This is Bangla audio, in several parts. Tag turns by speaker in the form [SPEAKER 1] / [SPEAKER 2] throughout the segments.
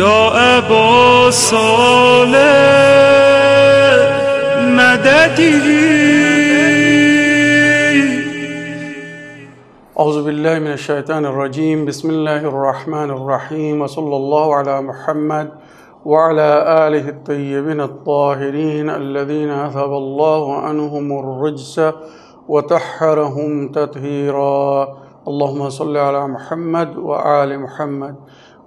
[SPEAKER 1] يا أبا صالح مددي.
[SPEAKER 2] أعوذ بالله من الشيطان الرجيم. بسم الله الرحمن الرحيم. وصلى الله على محمد وعلى آله الطيبين الطاهرين الذين أذهب الله عنهم الرجس وطهرهم تطهيرا. اللهم صل على محمد وآل محمد.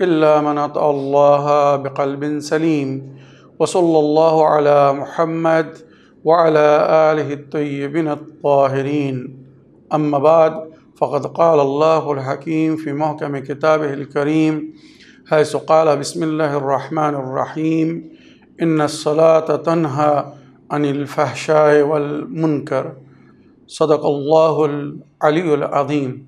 [SPEAKER 2] إلا من أطأ الله بقلب سليم وصلى الله على محمد وعلى آله الطيبين الطاهرين. أما بعد فقد قال الله الحكيم في محكم كتابه الكريم حيث قال بسم الله الرحمن الرحيم إن الصلاة تنهى عن الفحشاء والمنكر. صدق الله العلي العظيم.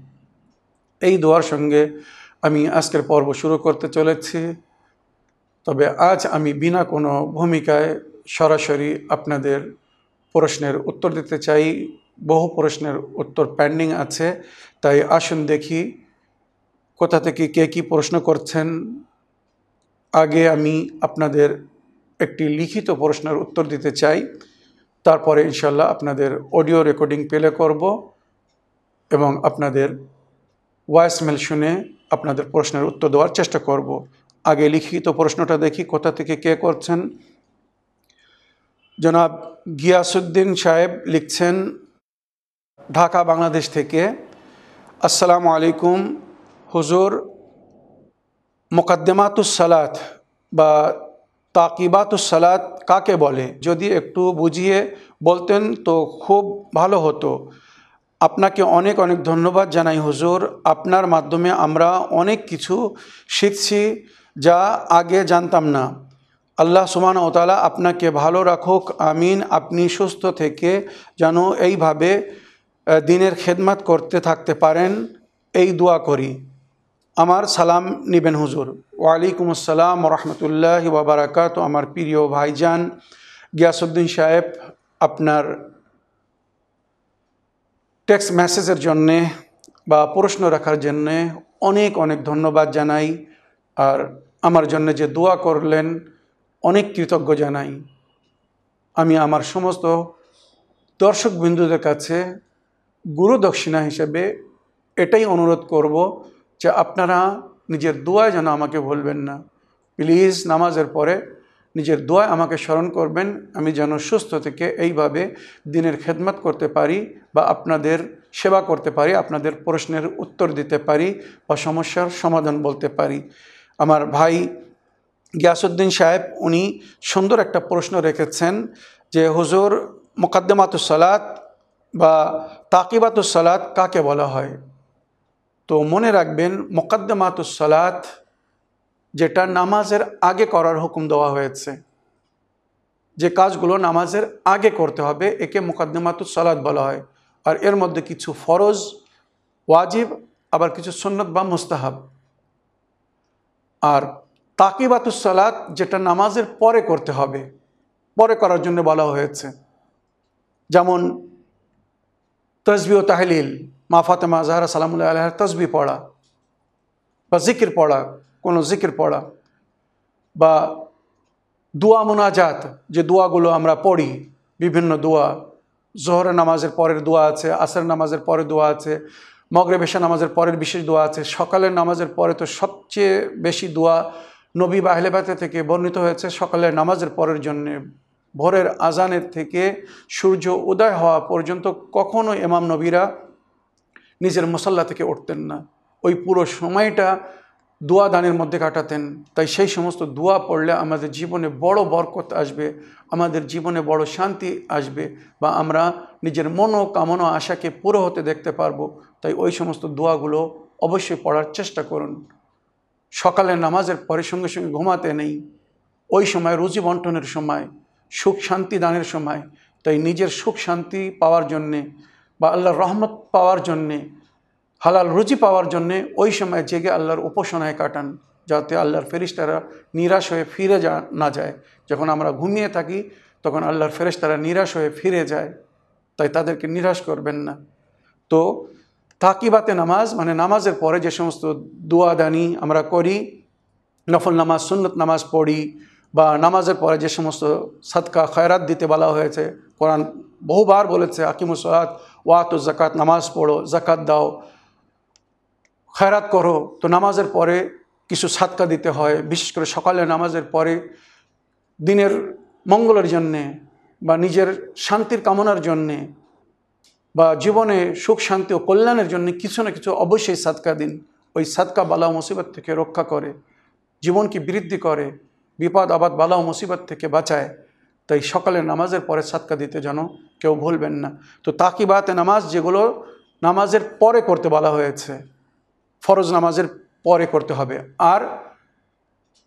[SPEAKER 2] এই দোয়ার সঙ্গে আমি আজকের পর্ব শুরু করতে চলেছি। তবে আজ আমি বিনা কোনো ভূমিকায় সরাসরি আপনাদের প্রশ্নের উত্তর দিতে চাই। বহু প্রশ্নের উত্তর পেন্ডিং আছে, তাই আসুন দেখি কোথা থেকে কে কী প্রশ্ন করছেন। আগে আমি আপনাদের একটি লিখিত প্রশ্নের উত্তর দিতে চাই, তারপরে ইনশাল্লাহ আপনাদের অডিও রেকর্ডিং প্লে করব এবং আপনাদের ভয়েস মেল শুনে আপনাদের প্রশ্নের উত্তর দেওয়ার চেষ্টা করব। আগে লিখিত প্রশ্নটা দেখি, কোথা থেকে কে করছেন? জনাব গিয়াসুদ্দিন সাহেব লিখছেন, ঢাকা, বাংলাদেশ থেকে। আসসালামু আলাইকুম। হুজুর, মোকাদ্দেমাতুস সালাত বা তাকিবাতুস সালাত কাকে বলে? যদি একটু বুঝিয়ে বলতেন তো খুব ভালো হতো। আপনাকে অনেক অনেক ধন্যবাদ জানাই হুজুর। আপনার মাধ্যমে আমরা অনেক কিছু শিখছি যা আগে জানতাম না। আল্লাহ সুমান ওতালা আপনাকে ভালো রাখুক, আমিন। আপনি সুস্থ থেকে যেন এইভাবে দিনের খেদমাত করতে থাকতে পারেন, এই দোয়া করি। আমার সালাম নিবেন হুজুর। ওয়ালাইকুম আসসালাম রহমতুল্লাহ বাবারাকাত আমার প্রিয় ভাইজান গিয়াসুদ্দিন সাহেব, আপনার টেক্সট মেসেজের জন্যে বা প্রশ্ন রাখার জন্যে অনেক অনেক ধন্যবাদ জানাই। আর আমার জন্য যে দোয়া করলেন, অনেক কৃতজ্ঞ জানাই। আমি আমার সমস্ত দর্শক বিন্দুদের কাছে গুরু দক্ষিণা হিসেবে এটাই অনুরোধ করব যে আপনারা নিজের দোয়ায় যেন আমাকে ভুলবেন না। প্লিজ নামাজের পরে নিজের দোয়ায় আমাকে স্মরণ করবেন, আমি যেন সুস্থ থেকে এইভাবে দিনের খেদমত করতে পারি বা আপনাদের সেবা করতে পারি, আপনাদের প্রশ্নের উত্তর দিতে পারি বা সমস্যার সমাধান বলতে পারি। আমার ভাই গিয়াসুদ্দিন সাহেব, উনি সুন্দর একটা প্রশ্ন রেখেছেন যে, হুজুর, মোকাদ্দমাতুস সালাত বা তাকিবাতুস সালাত কাকে বলা হয়? তো মনে রাখবেন, মোকাদ্দমাতুস সালাত যেটা নামাজের আগে করার হুকুম দেওয়া হয়েছে। যে কাজগুলো নামাজের আগে করতে হবে, একে মোকাদ্দমাতুস সালাদ বলা হয়। আর এর মধ্যে কিছু ফরজ, ওয়াজিব, আবার কিছু সন্ন্যত বা মুস্তাহাব। আর তাকিবাতুস সালাত যেটা নামাজের পরে করতে হবে, পরে করার জন্য বলা হয়েছে। যেমন তসবি ও তাহলিল, মা ফাতেমা সালামুল্লাহ আলহার তসবি পড়া বা জিকির পড়া কোনো জিকির পড়া বা দোয়া মোনাজাত, যে দোয়াগুলো আমরা পড়ি, বিভিন্ন দোয়া, জোহরের নামাজের পরের দোয়া আছে আসর নামাজের পরে দোয়া আছে মগরে বেশা নামাজের পরের বিশেষ দোয়া আছে, সকালের নামাজের পরে তো সবচেয়ে বেশি দোয়া নবী বা আহলেবাতে থেকে বর্ণিত হয়েছে। সকালের নামাজের পরের জন্যে ভোরের আজানের থেকে সূর্য উদয় হওয়া পর্যন্ত কখনো ইমাম নবীরা নিজের মশল্লা থেকে উঠতেন না। ওই পুরো সময়টা দোয়া দানের মধ্যে কাটাতেন। তাই সেই সমস্ত দোয়া পড়লে আমাদের জীবনে বড় বরকত আসবে, আমাদের জীবনে বড় শান্তি আসবে বা আমরা নিজের মনো কামনা আশাকে পুরো হতে দেখতে পারব। তাই ওই সমস্ত দোয়াগুলো অবশ্যই পড়ার চেষ্টা করুন। সকালে নামাজের পরে সঙ্গে সঙ্গে ঘুমাতে নেই। ওই সময় রুজি বন্টনের সময়, সুখ শান্তি দানের সময়। তাই নিজের সুখ শান্তি পাওয়ার জন্যে বা আল্লাহর রহমত পাওয়ার জন্যে হালাল রুচি পাওয়ার জন্যে ওই সময় জেগে আল্লাহর উপাসনায় কাটান, যাতে আল্লাহর ফেরিস্তারা নিরাশ হয়ে ফিরে যা, না যায়। যখন আমরা ঘুমিয়ে থাকি, তখন আল্লাহর ফেরিস্তারা নিরাশ হয়ে ফিরে যায়। তাই তাদেরকে নিরাশ করবেন না। তো তাকিবাতে নামাজ মানে নামাজের পরে যে সমস্ত দোয়াদানি আমরা করি, নফল নামাজ, সুন্নত নামাজ পড়ি, বা নামাজের পরে যে সমস্ত সৎকা খয়রাত দিতে বলা হয়েছে, কোরআন বহুবার বলেছে আকিমুসলাত ওয়াত জাকাত নামাজ পড়ো জাকাত দাও। খয়রাত করো, তো নামাজের পরে কিছু সাতকা দিতে হয়, বিশেষ করে সকালে নামাজের পরে দিনের মঙ্গলের জন্যে বা নিজের শান্তির কামনার জন্যে বা জীবনে সুখ, শান্তি ও কল্যাণের জন্য কিছু না কিছু অবশ্যই সাদকা দিন। ওই সাদকা বালা মুসিবত থেকে রক্ষা করে জীবনকে বৃদ্ধি করে, বিপদ আবাদ বালা মুসিবত থেকে বাঁচায়। তাই সকালে নামাজের পরে সাদকা দিতে যেন কেউ ভুলবেন না। তো তাকিবাতে নামাজ যেগুলো নামাজের পরে করতে বলা হয়েছে ফরজ নামাজের পরে করতে হবে। আর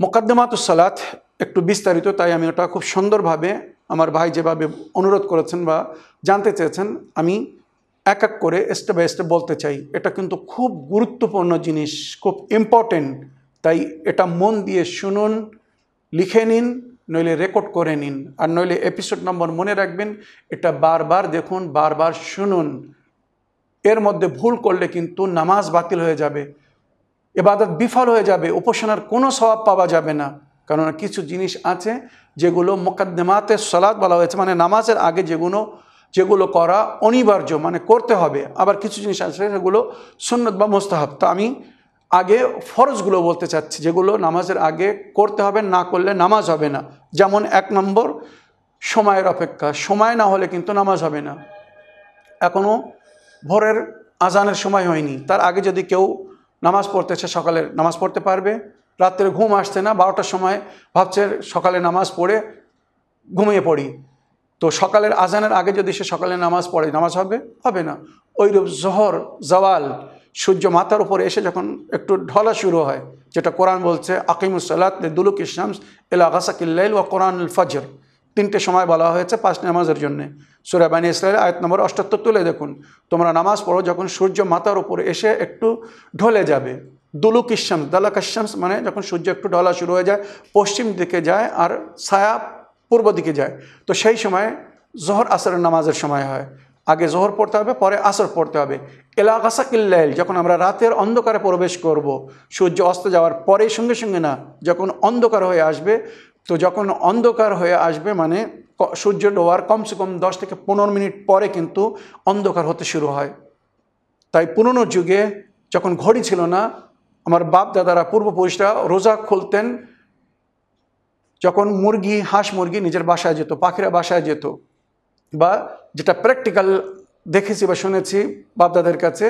[SPEAKER 2] মোকাদ্দমাতুস সালাত একটু বিস্তারিত, তাই আমি ওটা খুব সুন্দরভাবে আমার ভাই যেভাবে অনুরোধ করেছেন বা জানতে চেয়েছেন, আমি এক এক করে স্টেপ বাই স্টেপ বলতে চাই। এটা কিন্তু খুব গুরুত্বপূর্ণ জিনিস, খুব ইম্পর্টেন্ট তাই এটা মন দিয়ে শুনুন, লিখে নিন, নইলে রেকর্ড করে নিন। আর নইলে এপিসোড নম্বর মনে রাখবেন, এটা বারবার দেখুন, বারবার শুনুন। এর মধ্যে ভুল করলে কিন্তু নামাজ বাতিল হয়ে যাবে, এবাদত বিফল হয়ে যাবে, উপাসনার কোনো স্বভাব পাওয়া যাবে না। কেননা কিছু জিনিস আছে যেগুলো মোকাদ্দমাতে সলাদ বলা হয়েছে মানে নামাজের আগে যেগুলো যেগুলো করা অনিবার্য মানে করতে হবে। আবার কিছু জিনিস আছে সেগুলো সুন্নত বা মোস্তাহাব। তো আমি আগে ফরজগুলো বলতে চাচ্ছি, যেগুলো নামাজের আগে করতে হবে, না করলে নামাজ হবে না। যেমন এক নম্বর, সময়ের অপেক্ষা। সময় না হলে কিন্তু নামাজ হবে না। এখনও ভোরের আজানের সময় হয়নি। তার আগে যদি কেউ নামাজ পড়তে পড়তেছে সকালের নামাজ পড়তে পারবে। রাত্রে ঘুম আসছে না, বারোটার সময় ভাবছে সকালে নামাজ পড়ে ঘুমিয়ে পড়ি। তো সকালের আজানের আগে যদি সে সকালে নামাজ পড়ে, নামাজ হবে? হবে না। ওইরূপ জহর, জওয়াল, সূর্য মাথার উপরে এসে যখন একটু ঢলা শুরু হয়, যেটা কোরআন বলছে আকিমুসাল্লাত দুলুক ইসলামস এলা গাসাকিল্লাইল ও কোরআন ফজর। তিনটে সময় বলা হয়েছে পাঁচ নামাজের জন্যে। সুরাবানী ইসরায়েল আয়াত নম্বর অষ্টাত্তর তুলে দেখুন। তোমরা নামাজ পড়ো যখন সূর্য মাথার উপরে এসে একটু ঢলে যাবে। দুলুক ইসামস দালাক ইসামস মানে যখন সূর্য একটু ঢলা শুরু হয়ে যায়, পশ্চিম দিকে যায় আর ছায়া পূর্ব দিকে যায়। তো সেই সময় জহর আসরের নামাজের সময় হয়। আগে জোহর পড়তে হবে, পরে আসর পড়তে হবে। এলাকাসা কিল্লাইল যখন আমরা রাতের অন্ধকারে প্রবেশ করব, সূর্য অস্ত যাওয়ার পরে সঙ্গে সঙ্গে না, যখন অন্ধকার হয়ে আসবে তো যখন অন্ধকার হয়ে আসবে মানে সূর্য ডোয়ার কমসে কম দশ থেকে পনেরো মিনিট পরে কিন্তু অন্ধকার হতে শুরু হয়। তাই পুরনো যুগে যখন ঘড়ি ছিল না, আমার বাপ দাদারা পূর্বপুরুষরা রোজা খুলতেন, যখন মুরগি, হাঁস মুরগি নিজের বাসায় যেত, পাখিরা বাসায় যেত, বা যেটা প্র্যাকটিক্যাল দেখেছি বা শুনেছি বাপদাদের কাছে,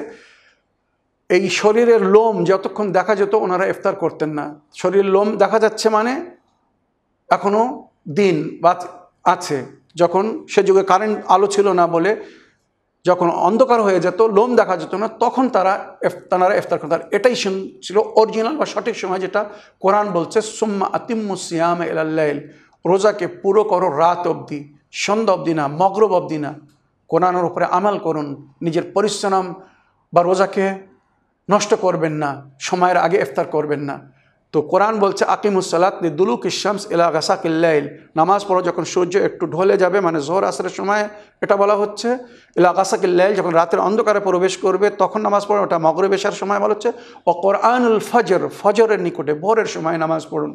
[SPEAKER 2] এই শরীরের লোম যতক্ষণ দেখা যেত ওনারা ইফতার করতেন না। শরীরের লোম দেখা যাচ্ছে মানে এখনও দিন বা আছে। যখন সে যুগে কারেন্ট আলো ছিল না বলে যখন অন্ধকার হয়ে যেত, লোম দেখা যেত না, তখন তারা তারা ইফতার করতেন এটাই ছিল অরিজিনাল বা সঠিক সময় যেটা কোরআন বলছে, সুম্মা আতিমুসিয়াম এলাল্লাইল রোজাকে পুরো করো রাত অবধি, সন্ধ্যা অবধি না, মগরব অবধি না। কোরআনের উপরে আমাল করুন, নিজের পরিশ্রম বা রোজাকে নষ্ট করবেন না, সময়ের আগে ইফতার করবেন না। তো কোরআন বলছে আকিমুসালাত দুলুক ইসামস এলা গাসা কিল্লাইল নামাজ পড়ো যখন সূর্য একটু ঢলে যাবে মানে জোহর আসরের সময়, এটা বলা হচ্ছে এলা গাসা কিল্লাইল যখন রাতের অন্ধকারে প্রবেশ করবে, তখন নামাজ পড়ো, ওটা মগরবেশার সময় বলা হচ্ছে, ও কোরআনুল ফজর, ফজরের নিকটে, ভোরের সময় নামাজ পড়ুন।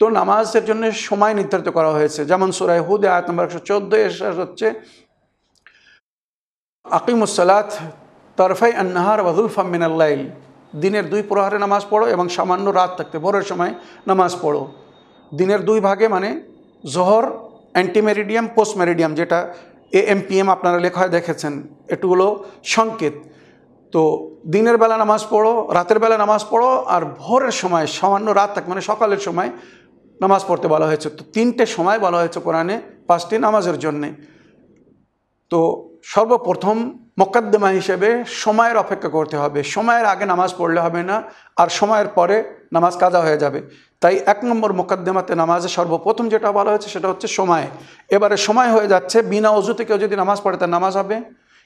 [SPEAKER 2] তো নামাজের জন্য সময় নির্ধারিত করা হয়েছে, যেমন সুরাই হুদে, আয়াত নম্বর একশো চোদ্দ এসে হচ্ছে আকিমুসালাত তরফাই আন্নাহার ওয়াজুল ফামিনাল্লাইল দিনের দুই প্রহারে নামাজ পড়ো এবং সামান্য রাত থাকতে, ভোরের সময় নামাজ পড়ো। দিনের দুই ভাগে মানে জোহর অ্যান্টিমেরিডিয়াম পোস্ট মেরিডিয়াম যেটা এ এম পি এম আপনারা লেখায় দেখেছেন একটু হলো সংকেত। তো দিনের বেলা নামাজ পড়ো, রাতের বেলা নামাজ পড়ো আর ভোরের সময় সামান্য রাত থাকে মানে সকালের সময় নামাজ পড়তে বলা হয়েছে। তো তিনটে সময় বলা হয়েছে কোরআনে, পাঁচটি নামাজের জন্যে। তো সর্বপ্রথম মোকদ্দমা হিসেবে সময়ের অপেক্ষা করতে হবে। সময়ের আগে নামাজ পড়লে হবে না, আর সময়ের পরে নামাজ কাজা হয়ে যাবে। তাই এক নম্বর মোকদ্দমাতে নামাজে সর্বপ্রথম যেটা বলা হয়েছে সেটা হচ্ছে সময়। এবারে সময় হয়ে যাচ্ছে, বিনা অজুতে কেউ যদি নামাজ পড়ে তার নামাজ হবে?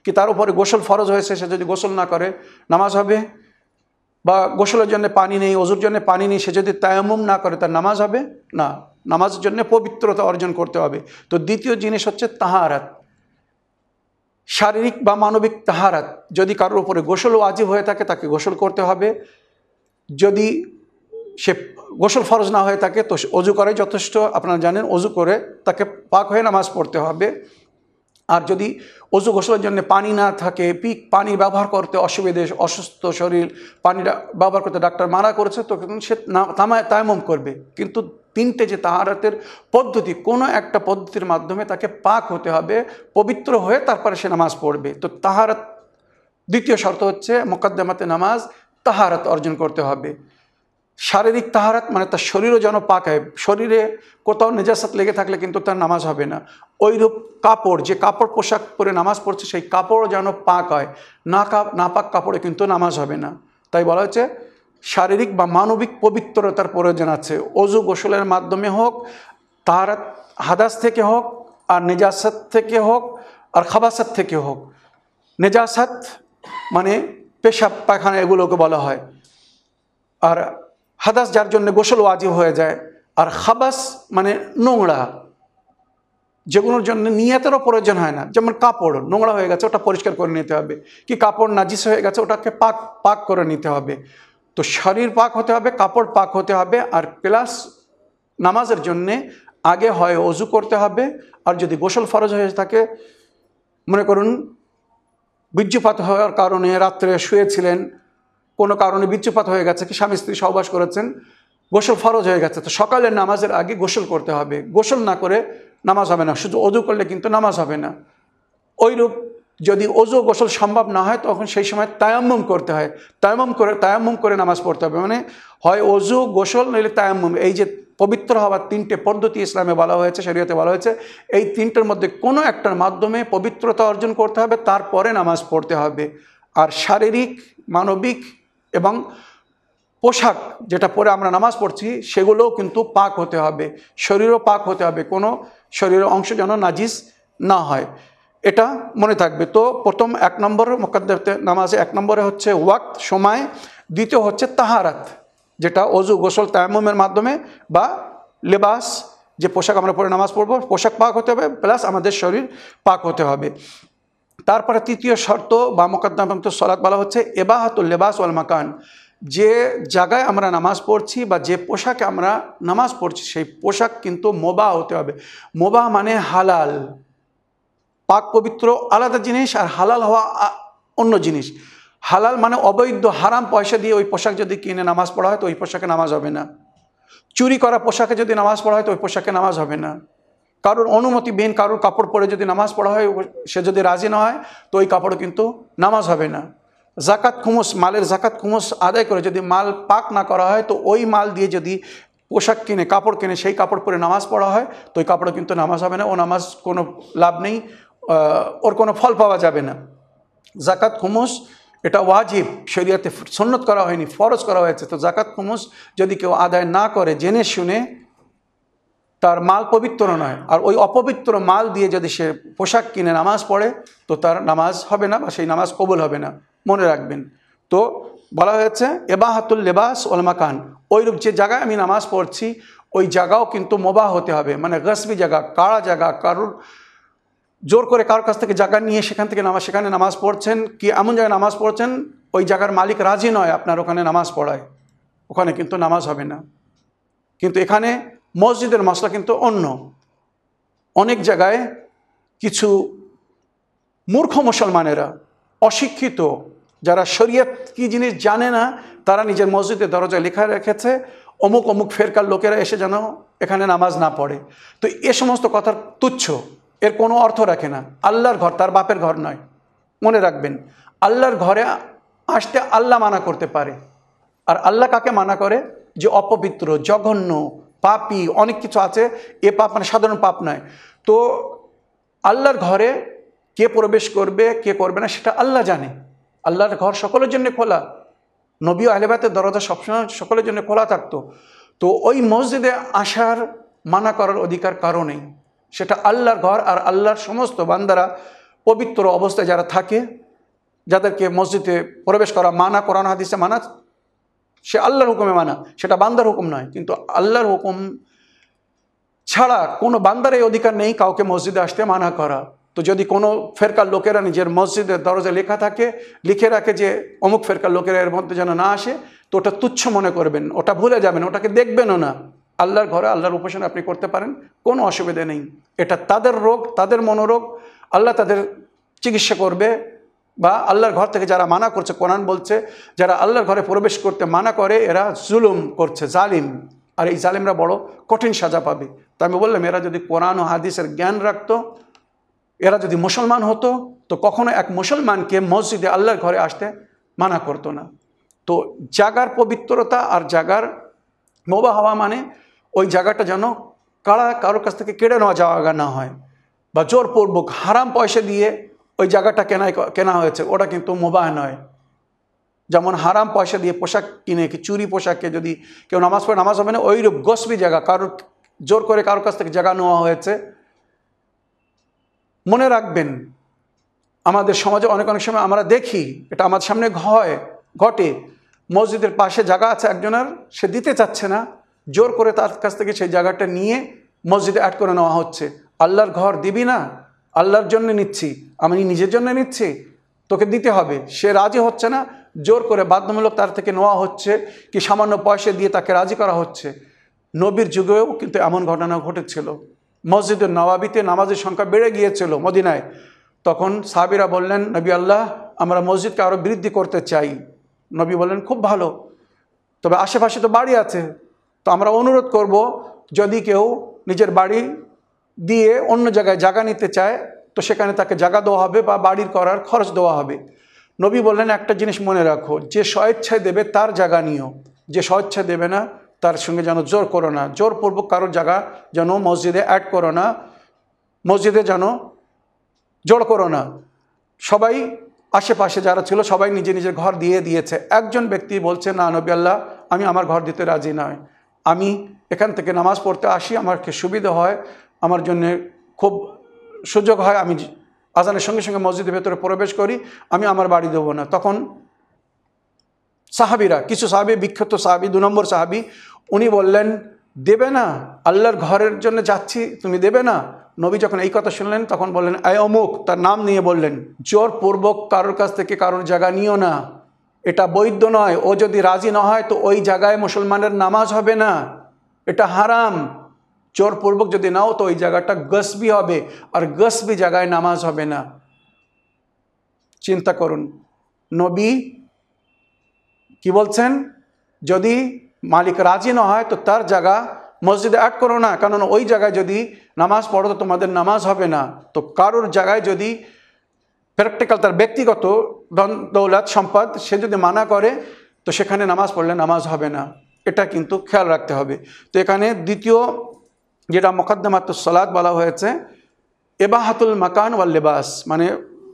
[SPEAKER 2] কি তার উপরে গোসল ফরজ হয়েছে, সে যদি গোসল না করে নামাজ হবে? বা গোসলের জন্য পানি নেই, অজুর জন্য পানি নেই, সে যদি তায়ামুম না করে তার নামাজ হবে? না, নামাজের জন্য পবিত্রতা অর্জন করতে হবে। তো দ্বিতীয় জিনিস হচ্ছে তাহারাত। শারীরিক বা মানবিক তাহারাত যদি কারোর উপরে গোসল ওয়াজিব হয়ে থাকে, তাকে গোসল করতে হবে। যদি সে গোসল ফরজ না হয়ে থাকে, তো অজু করে যথেষ্ট। আপনারা জানেন, অজু করে তাকে পাক হয়ে নামাজ পড়তে হবে। আর যদি অজু গোসলের জন্য পানি না থাকে, পিক পানি ব্যবহার করতে অসুবিধে, অসুস্থ শরীর পানি ব্যবহার করতে ডাক্তার মানা করেছে, তো সে না তামায় তায়মম করবে। কিন্তু তিনটে যে তাহারাতের পদ্ধতি, কোনো একটা পদ্ধতির মাধ্যমে তাকে পাক হতে হবে, পবিত্র হয়ে তারপরে সে নামাজ পড়বে। তো তাহারাত, দ্বিতীয় শর্ত হচ্ছে মোকদ্দমাতে নামাজ তাহারাত অর্জন করতে হবে। শারীরিক তাহারাত মানে তার শরীরও যেন পাক হয়, শরীরে কোথাও নেজাসাত লেগে থাকলে কিন্তু তার নামাজ হবে না। ওইরূপ কাপড়, যে কাপড় পোশাক পরে নামাজ পড়ছে, সেই কাপড় যেন পাক হয়, না কাপ, না পাক কাপড়ে কিন্তু নামাজ হবে না। তাই বলা হচ্ছে শারীরিক বা মানবিক পবিত্রতার প্রয়োজন আছে। অজু গোসলের মাধ্যমে হোক তার হাদাস থেকে হোক, আর নেজাসাত থেকে হোক, আর খাবাসাত থেকে হোক। নেজাসাত মানে পেশাব, পায়খানা এগুলোকে বলা হয়। আর হাদাস যার জন্য গোসল ওয়াজিব হয়ে যায়, আর খাবাস মানে নোংরা। যেগুলোর জন্য নিয়াতেরও প্রয়োজন হয় না। যেমন কাপড়, নোংরা হয়ে গেছে, ওটা পরিষ্কার করে নিতে হবে। কি কাপড় নাজিস হয়ে গেছে, ওটাকে পাক পাক করে নিতে হবে। তো শরীর পাক হতে হবে, কাপড় পাক হতে হবে, আর প্লাস নামাজের জন্যে আগে হয় অজু করতে হবে, আর যদি গোসল ফরজ হয়ে থাকে, মনে করুন বীর্যপাত হওয়ার কারণে রাত্রে শুয়েছিলেন, কোনো কারণে বীর্যপাত হয়ে গেছে, কি স্বামী স্ত্রী সহবাস করেছেন, গোসল ফরজ হয়ে গেছে, তো সকালের নামাজের আগে গোসল করতে হবে, গোসল না করে নামাজ হবে না, শুধু অজু করলে কিন্তু নামাজ হবে না। ওইরূপ যদি অজু গোসল সম্ভব না হয়, তখন সেই সময় তায়াম্মুম করতে হয়। তায়াম্মুম করে তায়াম্মুম করে নামাজ পড়তে হবে। মানে হয় অজু গোসল, নইলে তায়াম্মুম। এই যে পবিত্র হওয়ার তিনটে পদ্ধতি ইসলামে বলা হয়েছে, শরীয়তে বলা হয়েছে, এই তিনটের মধ্যে কোনো একটার মাধ্যমে পবিত্রতা অর্জন করতে হবে, তারপরে নামাজ পড়তে হবে। আর শারীরিক, মানবিক এবং পোশাক যেটা পরে আমরা নামাজ পড়ছি, সেগুলোও কিন্তু পাক হতে হবে। শরীরও পাক হতে হবে। কোনো শরীরের অংশ যেন নাজিস না হয়। এটা মনে থাকবে। তো প্রথম এক নম্বর মোকাদ্দাতে নামাজে এক নম্বরে হচ্ছে ওয়াক্ত, সময়। দ্বিতীয় হচ্ছে তাহারাত, যেটা অজু, গোসল তায়ামের মাধ্যমে বা লেবাস, যে পোশাক আমরা পরে নামাজ পড়ব, পোশাক পাক হতে হবে, প্লাস আমাদের শরীর পাক হতে হবে। তারপরে তৃতীয় শর্ত বা মোকদ্দম সলাৎ বলা হচ্ছে এবাহাতুল লেবাস ওয়াল মাকান। যে জায়গায় আমরা নামাজ পড়ছি বা যে পোশাকে আমরা নামাজ পড়ছি, সেই পোশাক কিন্তু মোবা হতে হবে। মোবা মানে হালাল। পাক পবিত্র, আলাদা জিনিস আর হালাল হওয়া অন্য জিনিস। হালাল মানে অবৈধ, হারাম পয়সা দিয়ে ওই পোশাক যদি কিনে নামাজ পড়া হয় তো ওই পোশাকে নামাজ হবে না। চুরি করা পোশাকে যদি নামাজ পড়া হয় তো ওই পোশাকে নামাজ হবে না। কারোর অনুমতিবিহীন কারোর কাপড় পরে যদি নামাজ পড়া হয় সে যদি রাজি না হয়, তো ওই কাপড় কিন্তু নামাজ হবে না। জাকাত খুমুস, মালের জাকাত খুমুস আদায় করে যদি মাল পাক না করা হয়, তো ওই মাল দিয়ে যদি পোশাক কিনে, কাপড় কিনে, সেই কাপড় পরে নামাজ পড়া হয়, তো ওই কাপড়ও কিন্তু নামাজ হবে না। ও নামাজ কোনো লাভ নেই। ওর কোনো ফল পাওয়া যাবে না। জাকাত খুমুস এটা ওয়াজিব, শরীয়তে সন্নত করা হয়নি, ফরজ করা হয়েছে। তো জাকাত খুমুস যদি কেউ আদায় না করে, জেনে শুনে, তার মাল পবিত্র নয়। আর ওই অপবিত্র মাল দিয়ে যদি সে পোশাক কিনে, নামাজ পড়ে, তো তার নামাজ হবে না বা সেই নামাজ কবুল হবে না। মনে রাখবেন। তো বলা হয়েছে, এবাহাতুল লেবাস ওলমাকান ওইরূপ যে জায়গায় আমি নামাজ পড়ছি, ওই জায়গাও কিন্তু মোবা হতে হবে। মানে গসবি জায়গা, কাড়া জায়গা, কারুর জোর করে কারোর কাছ থেকে জায়গা নিয়ে সেখান থেকে নামাজ সেখানে নামাজ পড়ছেন, কি এমন জায়গায় নামাজ পড়ছেন? ওই জায়গার মালিক রাজি নয় আপনার ওখানে নামাজ পড়ায়। ওখানে কিন্তু নামাজ হবে না। কিন্তু এখানে মসজিদের মশলা কিন্তু অন্য। অনেক জায়গায় কিছু মূর্খ মুসলমানেরা, অশিক্ষিত, যারা শরীয়ত কি জিনিস জানে না, তারা নিজের মসজিদের দরজায় লেখা রেখেছে অমুক অমুক ফেরকার লোকেরা এসে যেন এখানে নামাজ না পড়ে। তো এ সমস্ত কথার তুচ্ছ। এর কোনো অর্থ রাখে না। আল্লাহর ঘর, তার বাপের ঘর নয়। মনে রাখবেন, আল্লাহর ঘরে আসতে আল্লাহ মানা করতে পারে। আর আল্লাহ কাকে মানা করে? যে অপবিত্র, জঘন্য, পাপি, অনেক কিছু আছে। এ পাপ মানে সাধারণ পাপ নয়। তো আল্লাহর ঘরে কে প্রবেশ করবে, কে করবে না, সেটা আল্লাহ জানে। আল্লাহর ঘর সকলের জন্য খোলা। নবী আহলেবাতের দরজা সবসময় সকলের জন্য খোলা থাকতো। তো ওই মসজিদে আসার মানা করার অধিকার কারণেই সেটা আল্লাহর ঘর আর আল্লাহর সমস্ত বান্দারা পবিত্র অবস্থায় যারা থাকে, যাদেরকে মসজিদে প্রবেশ করা, মানা করানো হাদিসে মানা, সে আল্লাহর হুকুমে মানা। সেটা বান্দার হুকুম নয়, কিন্তু আল্লাহর হুকুম ছাড়া কোনো বান্দার এই অধিকার নেই কাউকে মসজিদে আসতে মানা করা। তো যদি কোনো ফেরকার লোকেরা নিজের মসজিদের দরজায় লেখা থাকে, লিখে রাখে যে অমুক ফেরকার লোকেরা এর মধ্যে যেন না আসে, তো ওটা তুচ্ছ মনে করবেন, ওটা ভুলে যাবেন, ওটাকে দেখবেনও না। আল্লাহর ঘরে আল্লাহর উপাসনা আপনি করতে পারেন, কোনো অসুবিধা নেই। এটা তাদের রোগ, তাদের মনোরোগ, আল্লাহ তাদের চিকিৎসা করবে বা আল্লাহর ঘর থেকে যারা মানা করছে, কোরআন বলছে, যারা আল্লাহর ঘরে প্রবেশ করতে মানা করে, এরা জুলুম করছে, জালিম। আর এই জালিমরা বড় কঠিন সাজা পাবে। তো আমি বললাম, এরা যদি কোরআন ও হাদিসের জ্ঞান রাখতো, এরা যদি মুসলমান হতো, তো কখনো এক মুসলমানকে মসজিদে আল্লাহর ঘরে আসতে মানা করতো না। তো জাগার পবিত্রতা আর জাগার মোবা হওয়া মানে ওই জায়গাটা যেন কারা কারোর কাছ থেকে কেড়ে নেওয়া যাওয়া না হয় বা জোরপূর্বক হারাম পয়সা দিয়ে ওই জায়গাটা কেনাই কেনা হয়েছে, ওটা কিন্তু মোবাহ নয়। যেমন হারাম পয়সা দিয়ে পোশাক কিনে কি চুরি পোশাককে যদি কেউ নামাজ পড়ে, নামাজ হবে না ওইরূপ গসবি জায়গা কারোর জোর করে কারোর কাছ থেকে জায়গা নেওয়া হয়েছে। মনে রাখবেন, আমাদের সমাজে অনেক অনেক সময় আমরা দেখি, এটা আমাদের সামনে হয়, ঘটে। মসজিদের পাশে জায়গা আছে একজনের, সে দিতে চাচ্ছে না জোর করে তার কাছ থেকে সেই জায়গাটা নিয়ে মসজিদে অ্যাড করে নেওয়া হচ্ছে। আল্লাহর ঘর দিবি না? আল্লাহর জন্য নিচ্ছি। আমি নিজের জন্য নিচ্ছি? তোকে দিতে হবে। সে রাজি হচ্ছে না। জোর করে বাধ্যমূলক তার থেকে নেওয়া হচ্ছে কি সামান্য পয়সা দিয়ে তাকে রাজি করা হচ্ছে। নবীর যুগেও কিন্তু এমন ঘটনা ঘটেছিল। মসজিদের নবাবিতে নামাজের সংখ্যা বেড়ে গিয়েছিল মদিনায়। তখন সাবিরা বললেন, নবী আল্লাহ, আমরা মসজিদকে আরও বৃদ্ধি করতে চাই। নবী বললেন, খুব ভালো। তবে আশেপাশে তো বাড়ি আছে। তো আমরা অনুরোধ করব, যদি কেউ নিজের বাড়ি দিয়ে অন্য জায়গায় জায়গা নিতে চায়, তো সেখানে তাকে জায়গা দেওয়া হবে বা বাড়ির করার খরচ দেওয়া হবে। নবী বললেন, একটা জিনিস মনে রাখো, যে স্বেচ্ছায় দেবে তার জায়গা নিও, যে স্বেচ্ছায় দেবে না তার সঙ্গে যেন জোর করো না। জোরপূর্বক কারোর জায়গা যেন মসজিদে অ্যাড করো না, মসজিদে যেন জোর করো না। সবাই আশেপাশে যারা ছিল, সবাই নিজে নিজের ঘর দিয়ে দিয়েছে। একজন ব্যক্তি বলছে, না নবী আল্লাহ, আমি আমার ঘর দিতে রাজি নয়। আমি এখান থেকে নামাজ পড়তে আসি, আমাকে সুবিধা হয়, আমার জন্যে খুব সুযোগ হয়, আমি আজানের সঙ্গে সঙ্গে মসজিদের ভেতরে প্রবেশ করি, আমি আমার বাড়ি দেবো না। তখন সাহাবিরা, কিছু সাহাবি, বিখ্যাত সাহাবি, দু নম্বর সাহাবি, উনি বললেন, দেবে না, আল্লাহর ঘরের জন্য যাচ্ছি, তুমি দেবে না? নবী যখন এই কথা শুনলেন, তখন বললেন আয় অমুক, তার নাম নিয়ে বললেন, জোরপূর্বক কারোর কাছ থেকে কারোর জায়গা নিও না। এটা বৈধ নয়, ও যদি রাজি না হয় তো ওই জায়গায় মুসলমানের নামাজ হবে না। এটা হারাম। জোরপূর্বক যদি নাও তো ওই জায়গাটা গসবি হবে, আর গসবি জায়গায় নামাজ হবে না। চিন্তা করুন। নবী কি বলছেন? যদি মালিক রাজি না হয় তো তার জায়গা মসজিদে অ্যাড করো না, কারণ ওই জায়গায় যদি নামাজ পড়ো তো তোমাদের নামাজ হবে না। তো কারোর জায়গায় যদি প্র্যাকটিক্যাল তার ব্যক্তিগত ধন, দৌলত, সম্পদ, সে যদি মানা করে, তো সেখানে নামাজ পড়লে নামাজ হবে না। এটা কিন্তু খেয়াল রাখতে হবে। তো এখানে দ্বিতীয় যেটা মোকদ্দমাত সলাদ বলা হয়েছে, এবাহাতুল মাকান ওয়াল লেবাস মানে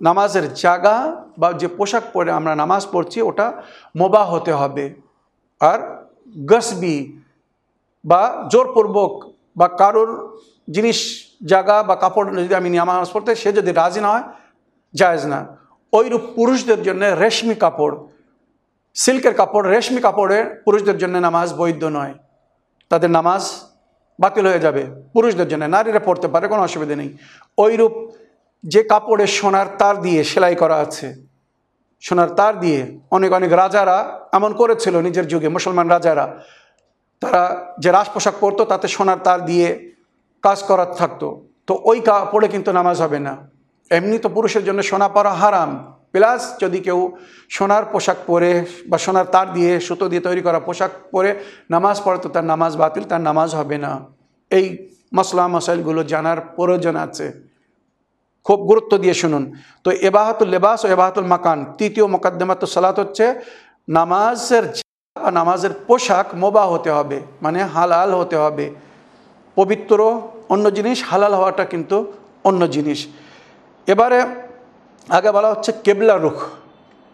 [SPEAKER 2] নামাজের জায়গা বা যে পোশাক পরে আমরা নামাজ পড়ছি, ওটা মোবা হতে হবে। আর গসবি বা জোরপূর্বক বা কারোর জিনিস, জায়গা বা কাপড় যদি আমি নামাজ পড়তে, সে যদি রাজি না হয় জায়জ না। ওইরূপ পুরুষদের জন্য রেশমি কাপড়, সিল্কের কাপড়, রেশমি কাপড়ে পুরুষদের জন্য নামাজ বৈধ নয়। তাদের নামাজ বাতিল হয়ে যাবে। পুরুষদের জন্য নারীরা পড়তে পারে, কোনো অসুবিধা নেই। ওইরূপ যে কাপড়ে সোনার তার দিয়ে সেলাই করা আছে, সোনার তার দিয়ে অনেক অনেক রাজারা এমন করেছিল নিজের যুগে, মুসলমান রাজারা। তারা যে রাজ পোশাক পরতো, তাতে সোনার তার দিয়ে কাজ করার থাকতো। তো ওই কাপড়ে কিন্তু নামাজ হবে না। এমনি তো পুরুষের জন্য সোনা পরা হারাম। প্লাস যদি কেউ সোনার পোশাক পরে বা সোনার তার দিয়ে সুতো দিয়ে তৈরি করা পোশাক পরে নামাজ পড়ে, তো তার নামাজ বাতিল, তার নামাজ হবে না। এই মশলা মশাইলগুলো জানার প্রয়োজন আছে। খুব গুরুত্ব দিয়ে শুনুন। তো এবাহাতুল লেবাস ও এবাহাতুল মাকান, তৃতীয় মোকাদ্দমাত সালাত হচ্ছে নামাজের বা নামাজের পোশাক মোবা হতে হবে মানে হালাল হতে হবে। পবিত্র অন্য জিনিস, হালাল হওয়াটা কিন্তু অন্য জিনিস। এবারে আগে বলা হচ্ছে কেবলা রুখ।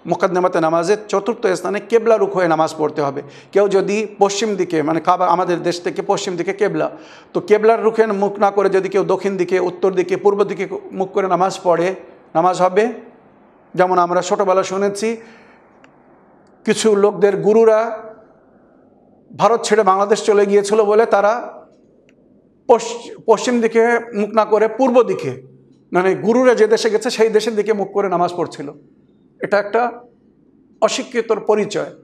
[SPEAKER 2] মোকাদ্দমাতে নামাজের চতুর্থ স্থানে কেবলা রুখ হয়ে নামাজ পড়তে হবে। কেউ যদি পশ্চিম দিকে মানে কাবা, আমাদের দেশ থেকে পশ্চিম দিকে কেবলা, তো কেবলার রুখে মুখ না করে যদি কেউ দক্ষিণ দিকে, উত্তর দিকে, পূর্ব দিকে মুখ করে নামাজ পড়ে, নামাজ হবে। যেমন আমরা ছোটোবেলা শুনেছি, কিছু লোকদের গুরুরা ভারত ছেড়ে বাংলাদেশ চলে গিয়েছিল বলে তারা পশ্চিম দিকে মুখ না করে পূর্ব দিকে মানে গুরুরা যে দেশে গেছে, সেই দেশের দিকে মুখ করে নামাজ পড়ছিল। এটা একটা অশিক্ষিতর পরিচয়।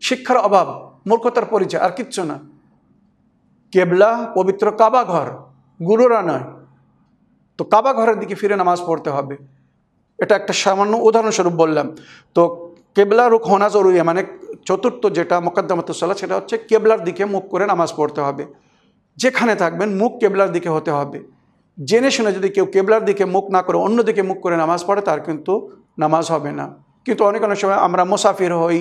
[SPEAKER 2] শিক্ষার অভাব, মূর্খতার পরিচয়, আর কিচ্ছু না। কেবলা, পবিত্র কাবা ঘর, গুরুরা নয়। তো কাবা ঘরের দিকে ফিরে নামাজ পড়তে হবে। এটা একটা সামান্য উদাহরণস্বরূপ বললাম। তো কেবলা রুখ হোনা জরুরি মানে চতুর্থ যেটা মোকাদ্দমাতুসাল্লাহ সেটা হচ্ছে কেবলার দিকে মুখ করে নামাজ পড়তে হবে। যেখানে থাকবেন, মুখ কেবলার দিকে হতে হবে। জেনে শুনে যদি কেউ কেবলার দিকে মুখ না করে অন্য দিকে মুখ করে নামাজ পড়ে, তার কিন্তু নামাজ হবে না। কিন্তু অনেক অনেক সময় আমরা মুসাফির হই,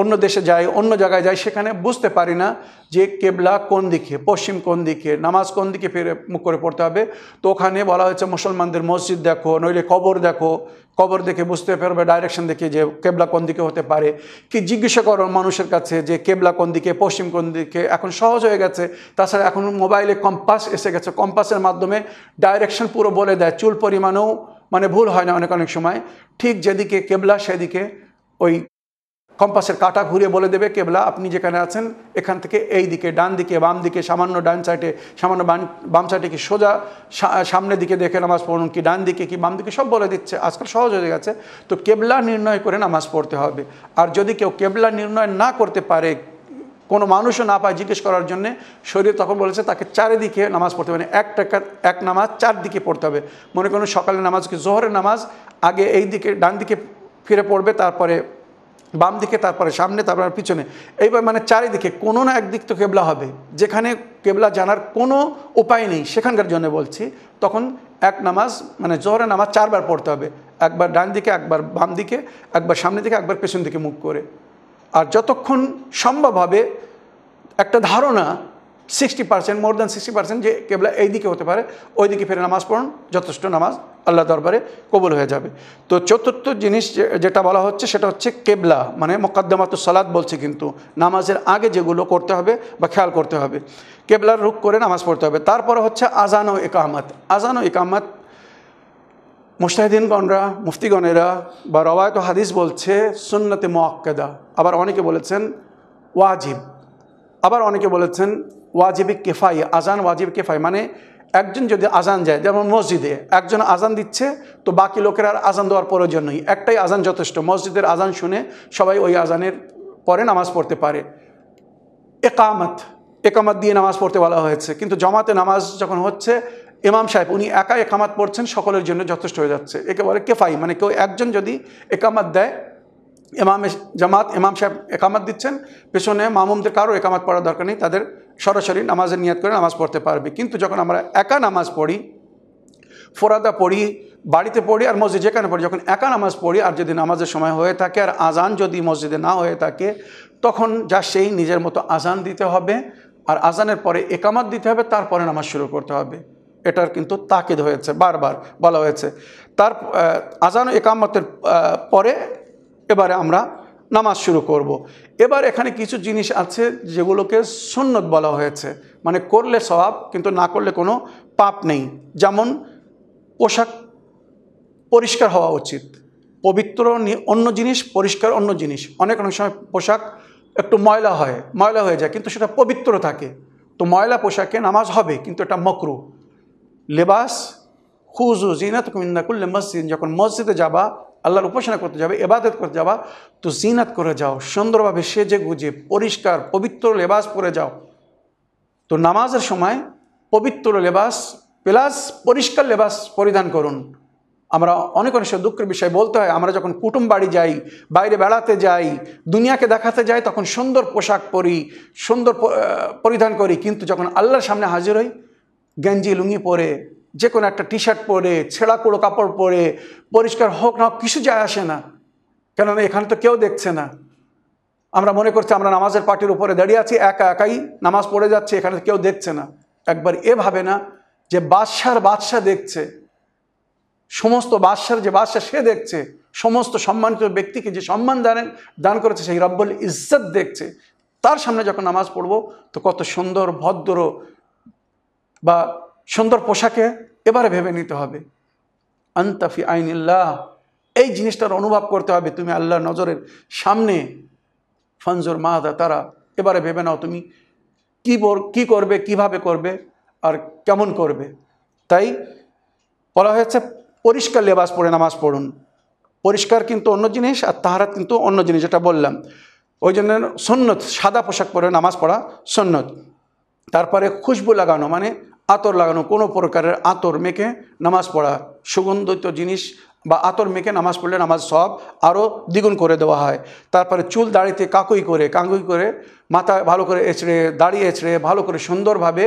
[SPEAKER 2] অন্য দেশে যাই, অন্য জায়গায় যাই, সেখানে বুঝতে পারি না যে কেবলা কোন দিকে, পশ্চিম কোন দিকে, নামাজ কোন দিকে ফিরে মুখ করে পড়তে হবে। তো ওখানে বলা হয়েছে, মুসলমানদের মসজিদ দেখো, নইলে কবর দেখো। কবর দেখে বুঝতে পারবে ডাইরেকশন দেখে যে কেবলা কোন দিকে হতে পারে। কি জিজ্ঞাসা করো মানুষের কাছে যে কেবলা কোন দিকে, পশ্চিম কোন দিকে? এখন সহজ হয়ে গেছে। তাছাড়া এখন মোবাইলে কম্পাস এসে গেছে। কম্পাসের মাধ্যমে ডাইরেকশন পুরো বলে দেয়। চুল পরিমাণেও মানে ভুল হয় না অনেক অনেক সময়। ঠিক যেদিকে কেবলা, সেদিকে ওই কম্পাসের কাটা ঘুরিয়ে বলে দেবে, কেবলা, আপনি যেখানে আছেন, এখান থেকে এই দিকে, ডান দিকে, বাম দিকে, সামান্য ডান সাইডে সামান্য বাম সাইডে কি সোজা সামনের দিকে দেখে নামাজ পড়ুন কি ডান দিকে কি বাম দিকে, সব বলে দিচ্ছে। আজকাল সহজ হয়ে গেছে। তো কেবলা নির্ণয় করে নামাজ পড়তে হবে। আর যদি কেউ কেবলা নির্ণয় না করতে পারে কোনো মানুষও না পায় জিজ্ঞেস করার জন্যে। শরীর তখন বলেছে তাকে চারিদিকে নামাজ পড়তে হবে মানে এক টাকা এক নামাজ চারদিকে পড়তে হবে। মনে করুন সকালে নামাজ কি, জোহরের নামাজ, আগে এই দিকে, ডান দিকে ফিরে পড়বে, তারপরে বাম দিকে, তারপরে সামনে, তারপরে পিছনে। এইবার মানে চারিদিকে, কোনো না একদিক তো কেবলা হবে। যেখানে কেবলা জানার কোনো উপায় নেই, সেখানকার জন্য বলছি, তখন এক নামাজ মানে জোহরের নামাজ চারবার পড়তে হবে। একবার ডান দিকে, একবার বাম দিকে, একবার সামনে দিকে, একবার পেছন দিকে মুখ করে। আর যতক্ষণ সম্ভব হবে, একটা ধারণা sixty percent more than sixty percent যে কেবলা এই দিকে হতে পারে, ওই দিকে ফিরে নামাজ পড়ুন, যথেষ্ট নামাজ আল্লাহ দরবারে কবুল হয়ে যাবে। তো চতুর্থ জিনিস যেটা বলা হচ্ছে, সেটা হচ্ছে কেবলা মানে মোকাদ্দমাত সালাদ বলছে কিন্তু, নামাজের আগে যেগুলো করতে হবে বা খেয়াল করতে হবে। কেবলার রুখ করে নামাজ পড়তে হবে। তারপরে হচ্ছে আজান ও একামত আজান ও একামত মুস্তাহিদিনগণরা মুফতিগণেরা বা রবায়ত হাদিস বলছে সুন্নতে মোয়াক্কেদা আবার অনেকে বলেছেন ওয়াজিব। আবার অনেকে বলেছেন ওয়াজিবিক কেফাই আজান ওয়াজিব কেফাই মানে একজন যদি আজান যায়, যেমন মসজিদে একজন আজান দিচ্ছে, তো বাকি লোকের আর আজান দেওয়ার প্রয়োজন নেই। একটাই আজান যথেষ্ট। মসজিদের আজান শুনে সবাই ওই আজানের পরে নামাজ পড়তে পারে। একামত একামত দিয়ে নামাজ পড়তে বলা হয়েছে। কিন্তু জমাতে নামাজ যখন হচ্ছে ইমাম সাহেব, উনি একা একামাত পড়ছেন, সকলের জন্য যথেষ্ট হয়ে যাচ্ছে। একেবারে কেফাই মানে কেউ একজন যদি একামাত দেয় এমাম জামাত, ইমাম সাহেব একামাত দিচ্ছেন, পেছনে মামুমদের কারও একামাত পড়ার দরকার নেই, তাদের সরাসরি নামাজের নিয়াত করে নামাজ পড়তে পারবে। কিন্তু যখন আমরা একা নামাজ পড়ি, ফোরাদা পড়ি, বাড়িতে পড়ি আর মসজিদ, যেখানে পড়ি, যখন একা নামাজ পড়ি আর যদি নামাজের সময় হয়ে থাকে আর আজান যদি মসজিদে না হয়ে থাকে, তখন যা সেই নিজের মতো আজান দিতে হবে আর আজানের পরে একামাত দিতে হবে, তারপরে নামাজ শুরু করতে হবে। এটার কিন্তু তাকিদ হয়েছে, বারবার বলা হয়েছে। তার আজান একামতের পরে এবারে আমরা নামাজ শুরু করব। এবার এখানে কিছু জিনিস আছে যেগুলোকে সুন্নত বলা হয়েছে। মানে করলে স্বভাব কিন্তু না করলে কোনো পাপ নেই। যেমন পোশাক পরিষ্কার হওয়া উচিত। পবিত্র অন্য জিনিস, পরিষ্কার অন্য জিনিস। অনেক অনেক সময় পোশাক একটু ময়লা হয়, ময়লা হয়ে যায়, কিন্তু সেটা পবিত্র থাকে। তো ময়লা পোশাকে নামাজ হবে, কিন্তু এটা মকরু। লেবাস খুজু জিনাত কুমিন্দাকুল্লে মসজিদ যখন মসজিদে যাবা, আল্লাহর উপাসনা করতে যাবে এবাদত করতে যাবা, তো জিনাত করে যাও, সুন্দরভাবে সেজে গুজে, পরিষ্কার, পবিত্র লেবাস পরে যাও। তো নামাজের সময় পবিত্র লেবাস প্লাস পরিষ্কার লেবাস পরিধান করুন। আমরা অনেক অনেক দুঃখের বিষয় বলতে হয়, আমরা যখন কুটুম বাড়ি যাই, বাইরে বেড়াতে যাই, দুনিয়াকে দেখাতে যাই, তখন সুন্দর পোশাক পরি, সুন্দর পরিধান করি, কিন্তু যখন আল্লাহর সামনে হাজির হই গেঞ্জি লুঙ্গি পরে, যে কোনো একটা টি শার্ট পরে, ছেঁড়া কুড়ো কাপড় পরে, পরিষ্কার হোক না হোক, কিছু যায় আসে না। কেননা এখানে তো কেউ দেখছে না। আমরা মনে করছি আমরা নামাজের পার্টির উপরে দাঁড়িয়ে আছি, একা একাই নামাজ পড়ে যাচ্ছে, এখানে কেউ দেখছে না। একবার এ ভাবে না যে বাদশার বাদশাহ দেখছে। সমস্ত বাদশার যে বাদশাহ, সে দেখছে। সমস্ত সম্মানিত ব্যক্তিকে যে সম্মান দানের, দান করেছে, সেই রব্বুল ইজ্জত দেখছে। তার সামনে যখন নামাজ পড়ব, তো কত সুন্দর, ভদ্র বা সুন্দর পোশাকে এবারে ভেবে নিতে হবে। আন্তাফি আইনিল্লাহ, এই জিনিসটার অনুভব করতে হবে তুমি আল্লাহ নজরের সামনে। ফঞ্জর মাহাদা, তারা এবারে ভেবে নাও তুমি কী কী করবে, কীভাবে করবে আর কেমন করবে। তাই বলা হয়েছে পরিষ্কার লেবাস পরে নামাজ পড়ুন। পরিষ্কার কিন্তু অন্য জিনিস আর তাহারাত কিন্তু অন্য জিনিস যেটা বললাম। ওই জন্য সন্ন্যত সাদা পোশাক পরে নামাজ পড়া সন্ন্যত তারপরে খুশবু লাগানো মানে আতর লাগানো, কোনো প্রকারের আতর মেখে নামাজ পড়া, সুগন্ধিত জিনিস বা আতর মেখে নামাজ পড়লে নামাজ সব আরও দ্বিগুণ করে দেওয়া হয়। তারপরে চুল দাড়িতে কাকুই করে কাকুই করে মাথা ভালো করে এছড়ে দাড়ি এছড়ে ভালো করে সুন্দরভাবে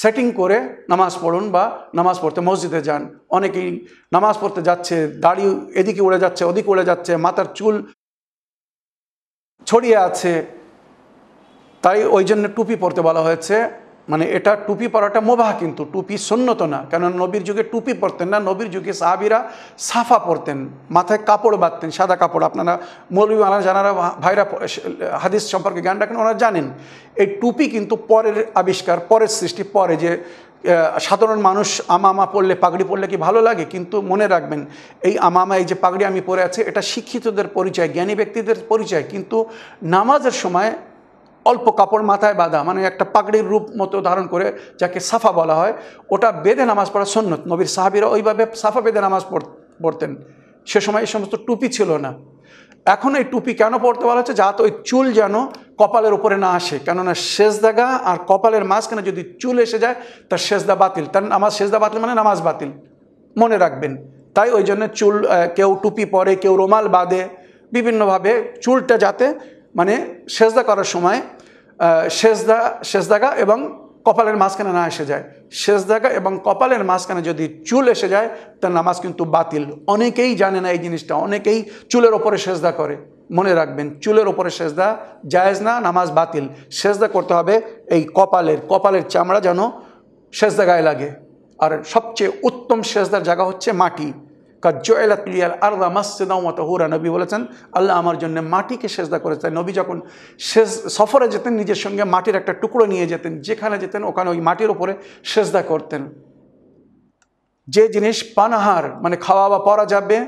[SPEAKER 2] সেটিং করে নামাজ পড়ুন বা নামাজ পড়তে মসজিদে যান। অনেকেই নামাজ পড়তে যাচ্ছে, দাড়ি এদিকে উড়ে যাচ্ছে, ওদিকে উড়ে যাচ্ছে, মাথার চুল ছড়িয়ে আছে। তাই ওই জন্য টুপি পরতে বলা হয়েছে। মানে এটা টুপি পরাটা মোবাহ কিন্তু, টুপি সন্ন্যত না। কেন নবীর যুগে টুপি পরতেন না, নবীর যুগে সাহাবিরা সাফা পরতেন, মাথায় কাপড় বাঁধতেন, সাদা কাপড়। আপনারা মৌলবী আনা জানারা ভাইরা হাদিস সম্পর্কে জ্ঞান রাখেন, ওনারা জানেন, এই টুপি কিন্তু পরের আবিষ্কার, পরের সৃষ্টি, পরে যে সাধারণ মানুষ আমামা পড়লে পাগড়ি পড়লে কি ভালো লাগে? কিন্তু মনে রাখবেন, এই আমামা, এই যে পাগড়ি আমি পরে আছি, এটা শিক্ষিতদের পরিচয়, জ্ঞানী ব্যক্তিদের পরিচয়। কিন্তু নামাজের সময় অল্প কাপড়, মাথায় বাঁধা মানে একটা পাগড়ির রূপ মতো ধারণ করে যাকে সাফা বলা হয়, ওটা বেঁধে নামাজ পড়া সন্ন্যত। নবীর সাহাবিরা ওইভাবে সাফা বেঁধে নামাজ পড়- পড়তেন। সে সময় এই সমস্ত টুপি ছিল না। এখন এই টুপি কেন পড়তে বলা হচ্ছে? যাতে ওই চুল যেন কপালের উপরে না আসে। কেননা সেজদাগা আর কপালের মাঝখানে যদি চুল এসে যায়, তার সেজদা বাতিল। তার নামাজ, সেজদা বাতিল মানে নামাজ বাতিল। মনে রাখবেন। তাই ওই জন্য চুল কেউ টুপি পরে, কেউ রুমাল বাঁধে। বিভিন্নভাবে চুলটা যাতে মানে সেজদা করার সময় সেজদা, সেজদাগা এবং কপালের মাঝখানে না এসে যায়। সেজদাগা এবং কপালের মাঝখানে যদি চুল এসে যায়, তার নামাজ কিন্তু বাতিল। অনেকেই জানে না এই জিনিসটা, অনেকেই চুলের ওপরে সেজদা করে। মনে রাখবেন, চুলের ওপরে সেজদা জায়েজ না, নামাজ বাতিল। সেজদা করতে হবে এই কপালের কপালের চামড়া যেন সেজদা গায়ে লাগে। আর সবচেয়ে উত্তম সেজদার জায়গা হচ্ছে মাটি। কাজ্জালাতলিয়াল আল্লাহ মাসজিদাও মতো হুরা নবী বলেছেন, আল্লাহ আমার জন্য মাটিকে সেজদা করেছেন। নবী যখন সেজ, সফরে যেতেন, নিজের সঙ্গে মাটির একটা টুকরো নিয়ে যেতেন, যেখানে যেতেন, ওখানে ওই মাটির ওপরে সেজদা করতেন। যে জিনিস পানাহার মানে খাওয়া বা পরা যাবে,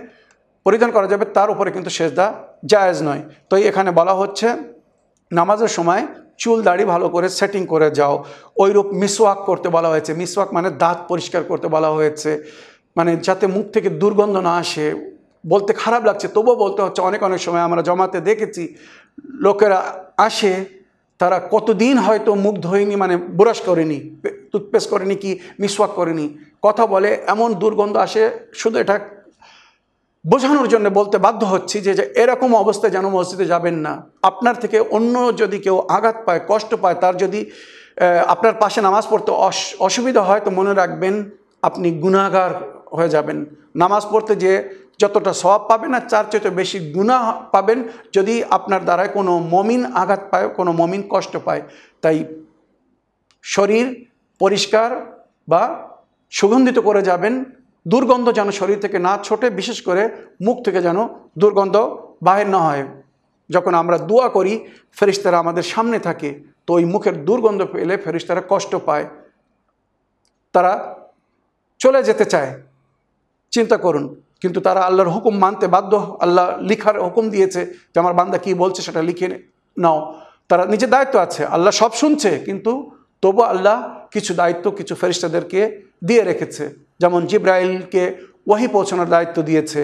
[SPEAKER 2] পরিধান করা যাবে, তার উপরে কিন্তু সেজদা জায়েজ নয়। তো এখানে বলা হচ্ছে, নামাজের সময় চুল দাড়ি ভালো করে সেটিং করে যাও। ওইরূপ মিসওয়াক করতে বলা হয়েছে। মিসওয়াক মানে দাঁত পরিষ্কার করতে বলা হয়েছে। মানে যাতে মুখ থেকে দুর্গন্ধ না আসে, বলতে খারাপ লাগছে। তবুও বলতে হচ্ছে, অনেক অনেক সময় আমরা জমাতে দেখেছি, লোকেরা আসে, তারা কতদিন হয়তো মুখ ধোয়নি মানে ব্রাশ করেনি, টুথপেস্ট করেনি কি, মিসওয়াক করেনি, কথা বলে, এমন দুর্গন্ধ আসে, শুধু এটা বোঝানোর জন্য বলতে বাধ্য হচ্ছি যে এরকম অবস্থায় যেন মসজিদে যাবেন না। আপনার থেকে অন্য যদি কেউ আঘাত পায়, কষ্ট পায়, তার যদি আপনার পাশে নামাজ পড়তে অস- অসুবিধা হয়, তো মনে রাখবেন, আপনি গুণাগার হয়ে যাবেন। নামাজ পড়তে যে যতটা সওয়াব পাবেন আর চার চেয়ে বেশি গুণা পাবেন, যদি আপনার দ্বারায় কোনো মমিন আঘাত পায়, কোনো মমিন কষ্ট পায়, তাই শরীর পরিষ্কার বা সুগন্ধিত করে যাবেন। দুর্গন্ধ যেন শরীর থেকে না ছোটে, বিশেষ করে মুখ থেকে যেন দুর্গন্ধ বাহির না হয়। যখন আমরা দোয়া করি ফেরিস্তারা আমাদের সামনে থাকে, তো ওই মুখের দুর্গন্ধ পেলে ফেরিস্তারা কষ্ট পায়। তারা চলে যেতে চায়। চিন্তা করুন। কিন্তু তারা আল্লাহর হুকুম মানতে বাধ্য। আল্লাহ লিখার হুকুম দিয়েছে যে আমার বান্দা কি বলছে সেটা লিখে নাও। তারা নিজের দায়িত্ব আছে। আল্লাহ সব শুনছে, কিন্তু তবু আল্লাহ কিছু দায়িত্ব কিছু ফেরিস্তাদেরকে দিয়ে রেখেছে। যেমন জিব্রাইলকে ওয়াহি পৌঁছানোর দায়িত্ব দিয়েছে,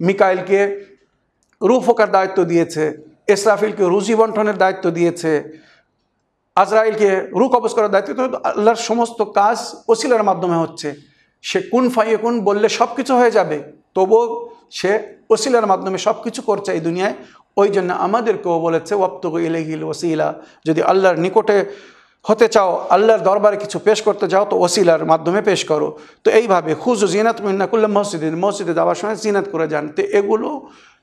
[SPEAKER 2] মিকাইলকে রু ফোকার দায়িত্ব দিয়েছে, ইসরাফিলকে রুজি বন্টনের দায়িত্ব দিয়েছে, আজরাইলকে রু কবজ করার দায়িত্ব। আল্লাহর সমস্ত কাজ ওসিলার মাধ্যমে হচ্ছে। সে কোন ফাইয়ে কোন বললে সব কিছু হয়ে যাবে। তবুও সে ওসিলার মাধ্যমে সব কিছু করছে এই দুনিয়ায়। ওই জন্য আমাদেরকেও বলেছে ওয়াপ্তগু ইলেহিল ওসিলা। যদি আল্লাহর নিকটে হতে চাও, আল্লাহর দরবারে কিছু পেশ করতে যাও, তো ওসিলার মাধ্যমে পেশ করো। তো এইভাবে খুজু জিনাত মিন্নাকুল্লা মসজিদে মসজিদে যাওয়ার সময় জিনাত করে যান। তো এগুলো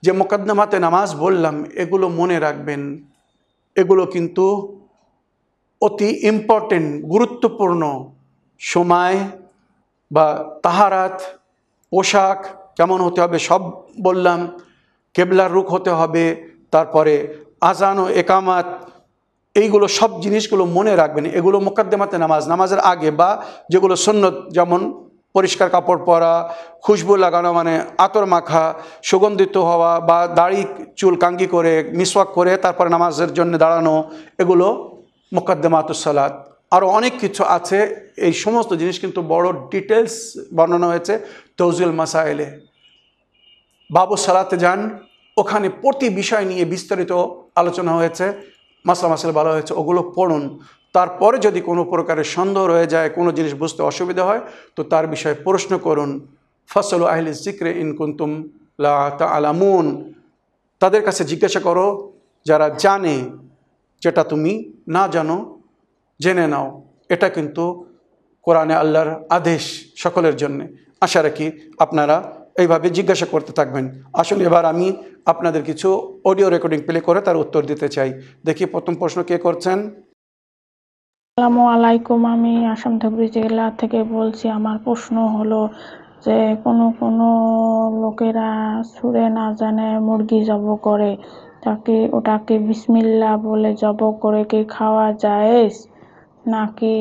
[SPEAKER 2] যে মোকদ্দমাতে নামাজ বললাম, এগুলো মনে রাখবেন। এগুলো কিন্তু অতি ইম্পর্টেন্ট গুরুত্বপূর্ণ সময় বা তাহারাত, পোশাক কেমন হতে হবে সব বললাম, কেবলার রুখ হতে হবে, তারপরে আজান ও একামাত, এইগুলো সব জিনিসগুলো মনে রাখবেন। এগুলো মোকদ্দমাতে নামাজ, নামাজের আগে বা যেগুলো সন্ন্যত যেমন পরিষ্কার কাপড় পরা, খুশবু লাগানো মানে আতর মাখা, সুগন্ধিত হওয়া বা দাড়ি, চুল কাঙ্গি করে, মিসওয়াক করে, তারপরে নামাজের জন্য দাঁড়ানো, এগুলো মোকদ্দমাতুসালাত আরও অনেক কিছু আছে। এই সমস্ত জিনিস কিন্তু বড় ডিটেলস বর্ণনা হয়েছে। তৌজুল মাসাইলে। বাবু সালাতে যান। ওখানে প্রতি বিষয় নিয়ে বিস্তারিত আলোচনা হয়েছে। মাসলা মাসাল বলা হয়েছে, ওগুলো পড়ুন। তারপরে যদি কোনো প্রকারের সন্দেহ রয়ে যায়, কোনো জিনিস বুঝতে অসুবিধা হয়, তো তার বিষয়ে প্রশ্ন করুন। ফসল আহলি জিক্রে ইন কুন্তুম লা আলামুন তাদের কাছে জিজ্ঞাসা করো, যারা জানে, যেটা তুমি না জানো জেনে নাও, এটা কিন্তু কোরআনে আল্লাহর আদেশ সকলের জন্যে। আশা রাখি আপনারা এইভাবে জিজ্ঞাসা করতে থাকবেন। আসলে এবার আমি আপনাদের কিছু অডিও রেকর্ডিং প্লে করে তার উত্তর দিতে চাই। দেখি প্রথম প্রশ্ন কে করছেন?
[SPEAKER 3] আসসালামু আলাইকুম, আমি আসাম ধুবড়ি জেলা থেকে বলছি, আমার প্রশ্ন হলো যে কোনো কোনো লোকেরা সুরে না জানে মুরগি জব করে, তাকে ওটাকে বিসমিল্লা বলে জব করে কি খাওয়া যায়? নাকি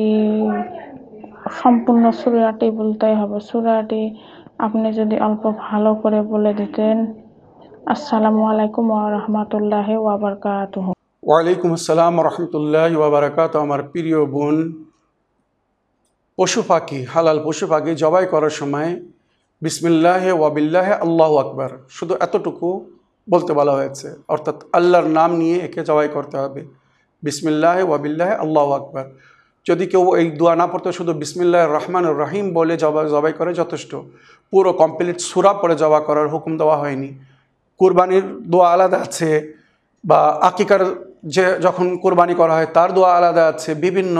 [SPEAKER 3] সম্পূর্ণ সুরাটি বলতে হবে। সুরাটি আপনি যদি অল্প ভালো করে বলে দিতেন। আসসালামু আলাইকুম রাহমাতুল্লাহি ওয়া বারাকাতুহু।
[SPEAKER 2] ওয়ালাইকুম আসসালাম রহমতুল্লাহ ওবরাকাত আমার প্রিয় বোন, পশু পাখি, হালাল পশু পাখি জবাই করার সময় বিসমিল্লাহ ওয়াবিল্লাহ আল্লাহ আকবার। শুধু এতটুকু বলতে বলা হয়েছে। অর্থাৎ আল্লাহর নাম নিয়ে একে জবাই করতে হবে। বিসমিল্লাহ ওয়াবিল্লাহ আল্লাহ আকবার। যদি কেউ এই দোয়া না পড়তে শুধু বিসমিল্লাহ রহমান রহিম বলে জবা জবাই করে, যথেষ্ট। পুরো কমপ্লিট সুরা পরে জবা করার হুকুম দেওয়া হয়নি। কুরবানির দোয়া আলাদা আছে বা আকিকার যে যখন কোরবানি করা হয়, তার দোয়া আলাদা আছে, বিভিন্ন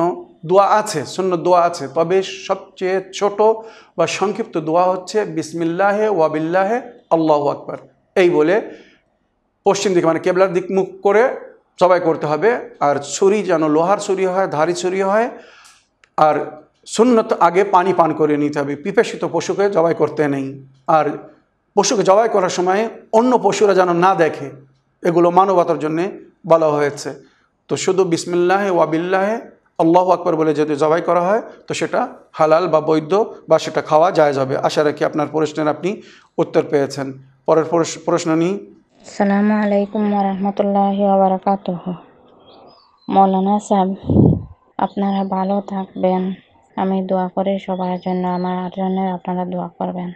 [SPEAKER 2] দোয়া আছে শূন্য দোয়া আছে। তবে সবচেয়ে ছোট বা সংক্ষিপ্ত দোয়া হচ্ছে বিসমিল্লাহে ওয়াবিল্লাহে আল্লাহ আকবর। এই বলে পশ্চিম দিকে মানে কেবলার দিক মুখ করে সবাই করতে হবে। আর ছুরি যেন লোহার ছুরি হয়, ধারি ছুরি হয়, আর সুন্নত আগে পানি পান করে নিতে হবে। পিপাসিত পশুকে জবাই করতে নেই। আর পশুকে জবাই করার সময় অন্য পশুরা যেন না দেখে, এগুলো মানবতার জন্যে বলা হয়েছে। তো শুধু বিসমিল্লাহে ওয়াবিল্লাহে আল্লাহ আকবর বলে যদি জবাই করা হয়, তো সেটা হালাল বা বৈধ বা সেটা খাওয়া যায় যাবে আশা রাখি আপনার প্রশ্নের আপনি উত্তর পেয়েছেন। পরের প্রশ- প্রশ্ন নিই।
[SPEAKER 4] আসসালামু আলাইকুম ওরহমতুল্লাহি ওবরাকাতুহ মৌলানা সাহেব, আপনারা ভালো থাকবেন। আমি দোয়া করি সবার জন্য, আমার জন্য আপনারা দোয়া করবেন।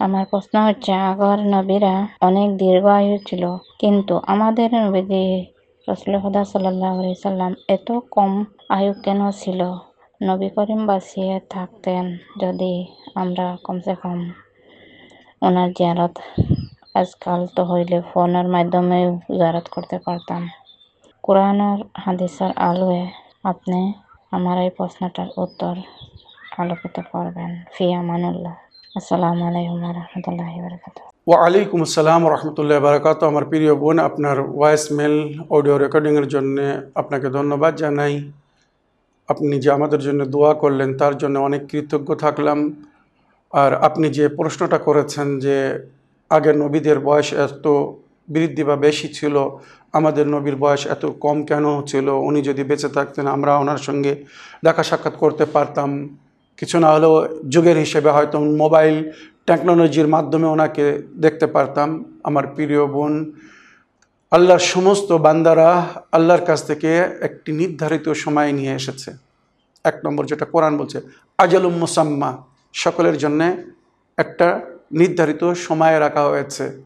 [SPEAKER 4] আমার প্রশ্ন হচ্ছে, আগর নবীরা অনেক দীর্ঘ আয়ু ছিল, কিন্তু আমাদের নবীজি রসুল খুদা সাল্লাহ সাল্লাম এত কম আয়ু কেন ছিল? নবী করিম বাঁচিয়ে থাকতেন যদি আমরা কমসে কম ওনার জিয়ারত আজকাল তো হইলে ফোনের মাধ্যমে জিয়ারত করতে পারতাম। কোরআন আর হাদিসের আলোয় আপনি আমার এই প্রশ্নটার উত্তর আলোকিত করবেন ফি আমানুল্লাহ আসসালামু আলাইকুম রহমতুল্লাহি বরকাত
[SPEAKER 2] ওয়ালাইকুম আসসালাম রহমতুল্লাহ বারাকাত আমার প্রিয় বোন, আপনার ভয়েস মেল অডিও রেকর্ডিংয়ের জন্য আপনাকে ধন্যবাদ জানাই। আপনি যে আমাদের জন্য দোয়া করলেন, তার জন্য অনেক কৃতজ্ঞ থাকলাম। আর আপনি যে প্রশ্নটা করেছেন যে আগের নবীদের বয়স এত বৃদ্ধি বা বেশি ছিল, আমাদের নবীর বয়স এত কম কেন ছিল, উনি যদি বেঁচে থাকতেন আমরা ওনার সঙ্গে দেখা সাক্ষাৎ করতে পারতাম। কিছু না হলেও যুগের হিসেবে হয়তো মোবাইল টেকনোলজির মাধ্যমে ওনাকে দেখতে পারতাম। আমার প্রিয় বোন, আল্লাহর সমস্ত বান্দারা আল্লাহর কাছ থেকে একটি নির্ধারিত সময় নিয়ে এসেছে। এক নম্বর যেটা কোরআন বলছে, আজালুম মুসাম্মা, সকলের জন্যে একটা নির্ধারিত সময়ে রাখা হয়েছে।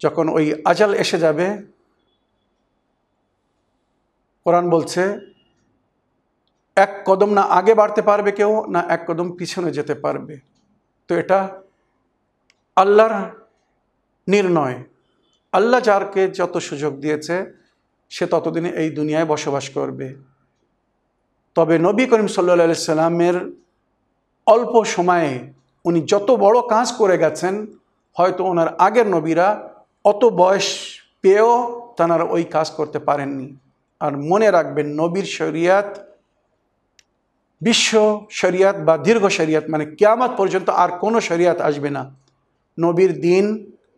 [SPEAKER 2] যখন ওই আজাল এসে যাবে, কোরআন বলছে, এক কদম না আগে বাড়তে পারবে কেউ, না এক কদম পিছনে যেতে পারবে। তো এটা আল্লাহর নির্ণয়। আল্লাহ যারকে যত সুযোগ দিয়েছে, সে ততদিনে এই দুনিয়ায় বসবাস করবে। তবে নবী করিম সাল্লা সাল্লামের অল্প সময়ে উনি যত বড় কাজ করে গেছেন, হয়তো ওনার আগের নবীরা অত বয়স পেয়েও তাঁরা ওই কাজ করতে পারেননি। আর মনে রাখবেন, নবীর শরিয়াত, বিশ্ব শরিয়াত বা দীর্ঘ শরিয়াত মানে কেয়ামত পর্যন্ত আর কোনো শরিয়াত আসবে না। নবীর দিন,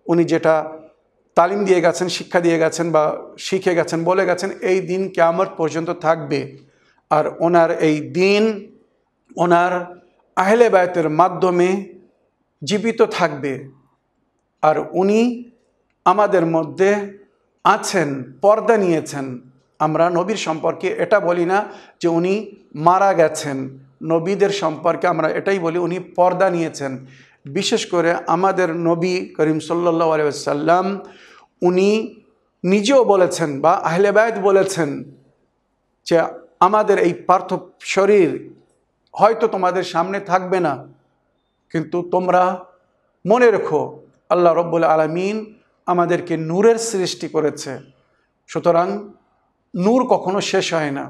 [SPEAKER 2] উনি যেটা তালিম দিয়ে গেছেন, শিক্ষা দিয়ে গেছেন বা শিখে গেছেন, বলে গেছেন, এই দিন কেয়ামত পর্যন্ত থাকবে। আর ওনার এই দিন, ওনার আহলে বায়তের মাধ্যমে জীবিত থাকবে। আর উনি আমাদের মধ্যে আছেন, পর্দা নিয়েছেন। আমরা নবীর সম্পর্কে এটা বলি না যে উনি মারা গেছেন। নবীদের সম্পর্কে আমরা এটাই বলি, উনি পর্দা নিয়েছেন। বিশেষ করে আমাদের নবী করিম সাল্লা আলাইসাল্লাম উনি নিজেও বলেছেন বা আহলেবায়ত বলেছেন যে আমাদের এই পার্থ শরীর হয়তো তোমাদের সামনে থাকবে না, কিন্তু তোমরা মনে রেখো, আল্লাহ রব্বুল আলমিন আমাদেরকে নূরের সৃষ্টি করেছে। সুতরাং নূর কখনো শেষ হয় না,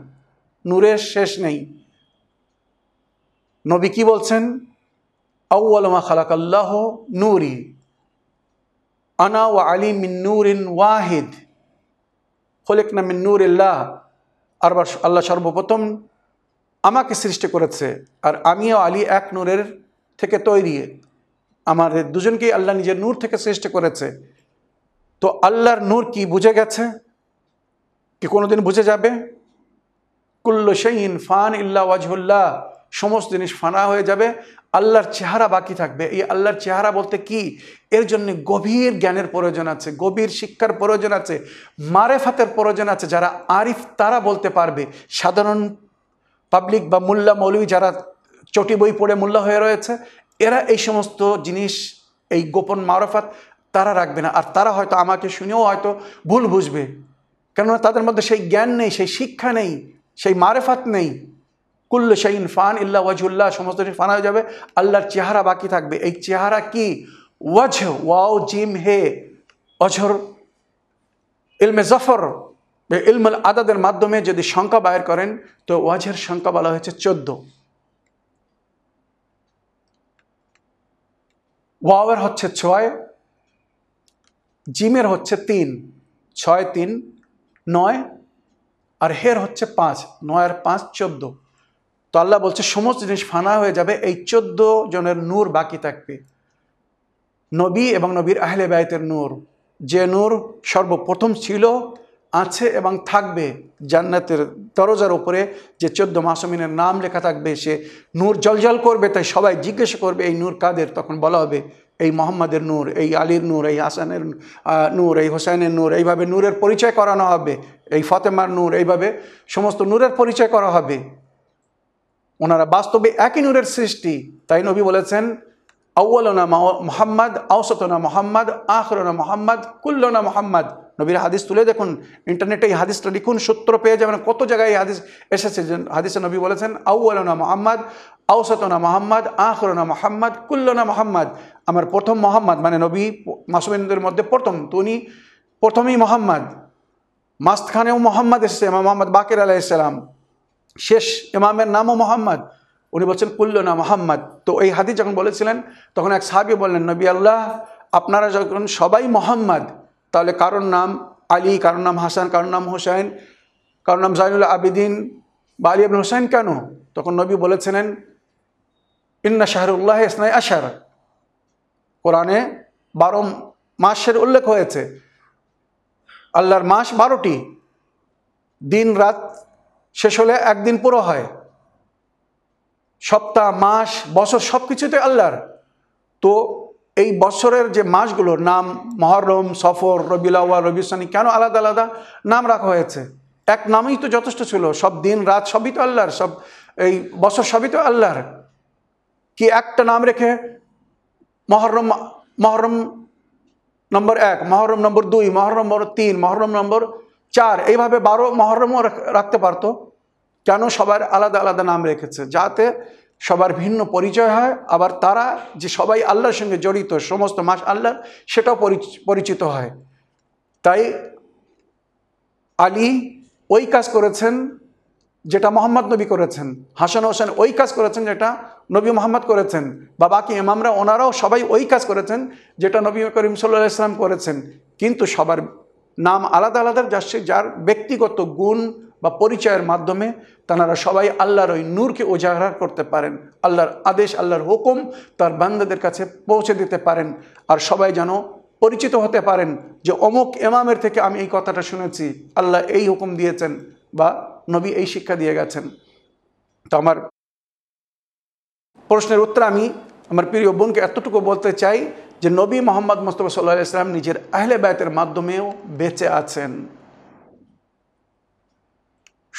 [SPEAKER 2] নূরের শেষ নেই। নবী কি বলছেন? আউ্লমা খালাক আল্লাহ নূরি, আনা ও আলী মিন নূরিন ওয়াহিদ খোলেক না নূর ইল্লাহ আরবার আল্লাহ সর্বপ্রথম আমাকে সৃষ্টি করেছে, আর আমিও আলী এক নূরের থেকে তৈরি। আমাদের দুজনকেই আল্লাহ নিজের নূর থেকে সৃষ্টি করেছে। তো আল্লাহর নূর কি বুঝে গেছে? কি কোনোদিন বুঝে যাবে? কুল্ল সেইন ফান ইল্লা ওয়াজহুল্লাহ। সমস্ত জিনিস ফানা হয়ে যাবে, আল্লাহর চেহারা বাকি থাকবে। এই আল্লাহর চেহারা বলতে কি? এর জন্য গভীর জ্ঞানের প্রয়োজন আছে, গভীর শিক্ষার প্রয়োজন আছে, মারেফাতের প্রয়োজন আছে, যারা আরিফ তারা বলতে পারবে। সাধারণ পাবলিক বা মোল্লা মৌলবী যারা চটি বই পড়ে মোল্লা হয়ে রয়েছে, এরা এই সমস্ত জিনিস, এই গোপন মারফাত তারা রাখবে না। আর তারা হয়তো আমাকে শুনেও হয়তো ভুল বুঝবে। কেননা তাদের মধ্যে সেই জ্ঞান নেই, সেই শিক্ষা নেই, সেই মারেফাত নেই। কুল্ল শাইন ফান ইল্লা ওয়াজুল্লাহ সমস্ত ফানা হয়ে যাবে, আল্লাহর চেহারা বাকি থাকবে। এই চেহারা কি? ওয়াজ ওয়াও, জিম, হে, অঝর, ইলমে জফর। ইলমুল আদাদের মাধ্যমে যদি সংখ্যা বাইর করেন, তো ওয়াজের সংখ্যা বলা হয়েছে চোদ্দ। ওয়াওয়ের হচ্ছে ছয়, জিমের হচ্ছে তিন, ছয় তিন, নয়, আর হের হচ্ছে পাঁচ, নয় আর পাঁচ চোদ্দ। তো আল্লাহ বলছে, সমস্ত জিনিস ফানা হয়ে যাবে, এই চোদ্দ জনের নূর বাকি থাকবে। নবী এবং নবীর আহলে ব্যয়তের নূর, যে নূর সর্বপ্রথম ছিল আছে এবং থাকবে জান্নাতের দরজার উপরে যে চোদ্দ মাসমিনের নাম লেখা থাকবে, সে নূর জলজল করবে, তাই সবাই জিজ্ঞেস করবে, এই নূর কাদের? তখন বলা হবে, এই মোহাম্মদের নূর, এই আলীর নূর, এই হাসানের নূর এই হোসেনের নূর, এইভাবে নূরের পরিচয় করানো হবে, এই ফতেমার নূর, এইভাবে সমস্ত নূরের পরিচয় করা হবে। ওনারা বাস্তবে একই নূরের সৃষ্টি, তাই নবী বলেছেন আউ্লনা মোহাম্মদ আউসতনা মোহাম্মদ, আখরনা মোহাম্মদ, কুল্লনা মোহাম্মদ। নবীর হাদিস তুলে দেখুন ইন্টারনেটে এই হাদিসটা লিখুন, সূত্র পেয়ে যাবেন, কত জায়গায় এই হাদিস এসেছে হাদিসে নবী বলেছেন আউ্লনা মোহাম্মদ আউসতনা মোহাম্মদ, আখরনা মোহাম্মদ, কুল্লনা মোহাম্মদ। আমার প্রথম মোহাম্মদ মানে নবী, মাসুমিনদের মধ্যে প্রথম, তো উনি প্রথমেই মোহাম্মদ। মাঝখানেও মোহাম্মদ এসেছে মোহাম্মদ বাকির আলাইসালাম শেষ ইমামের নামও মোহাম্মদ। উনি বলছেন কুল্লনা মোহাম্মদ। তো এই হাদিস যখন বলেছিলেন, তখন এক সাহাবি বললেন, নবী আল্লাহ, আপনারা যখন সবাই মোহাম্মদ তাহলে কারোর নাম আলী, কারোর নাম হাসান, কারোর নাম হোসেন কারোর নাম জাইনুল আবিদিন বা আলী আবিন হোসেন কেন? তখন নবী বলেছিলেন, ইন্না শাহরুল্লাহ ইসনাই আশার। কোরআনে বারো মাসের উল্লেখ হয়েছে, আল্লাহর মাস বারোটি, দিন রাত শেষ হলে একদিন পুরো হয়। সপ্তাহ, মাস, বছর সব কিছুতে আল্লাহর। তো এই বছরের যে মাসগুলোর নাম মহরম, সফর রবিলাওয়া রবিসানি কেন আলাদা আলাদা নাম রাখা হয়েছে? এক নামই তো যথেষ্ট ছিল। সব দিন রাত সবই তো আল্লাহর, সব এই বছর সবই তো আল্লাহর। কি একটা নাম রেখে মহরম মহরম নম্বর এক, মহরম নম্বর দুই, মহরম নম্বর তিন, মহরম নম্বর চার, এইভাবে বারো মহরমও রাখতে পারতো? কেন সবার আলাদা আলাদা নাম রেখেছে? যাতে সবার ভিন্ন পরিচয় হয়, আবার তারা যে সবাই আল্লাহর সঙ্গে জড়িত, সমস্ত মাস আল্লাহর সেটাও পরিচ- পরিচিত হয়। তাই আলী ওই কাজ করেছেন যেটা মোহাম্মদ নবী করেছেন। হাসান হোসেন ওই কাজ করেছেন যেটা নবী মোহাম্মদ করেছেন। বা বাকি ইমামরা, ওনারাও সবাই ওই কাজ করেছেন যেটা নবী করিম সাল্লাহ ইসলাম করেছেন। কিন্তু সবার নাম আলাদা আলাদা যাচ্ছে যার ব্যক্তিগত গুণ বা পরিচয়ের মাধ্যমে তারা সবাই আল্লাহর ওই নূরকে উজাগার করতে পারেন, আল্লাহর আদেশ, আল্লাহর হুকুম তার বান্দাদের কাছে পৌঁছে দিতে পারেন। আর সবাই যেন পরিচিত হতে পারেন যে অমুক এমামের থেকে আমি এই কথাটা শুনেছি, আল্লাহ এই হুকুম দিয়েছেন বা নবী এই শিক্ষা দিয়ে গেছেন। তো আমার প্রশ্নের উত্তর আমি আমার প্রিয় বোনকে এতটুকু বলতে চাই যে নবী মোহাম্মদ মোস্তফা সাল্লাহ ইসলাম নিজের আহলে বায়তের মাধ্যমেও বেঁচে আছেন।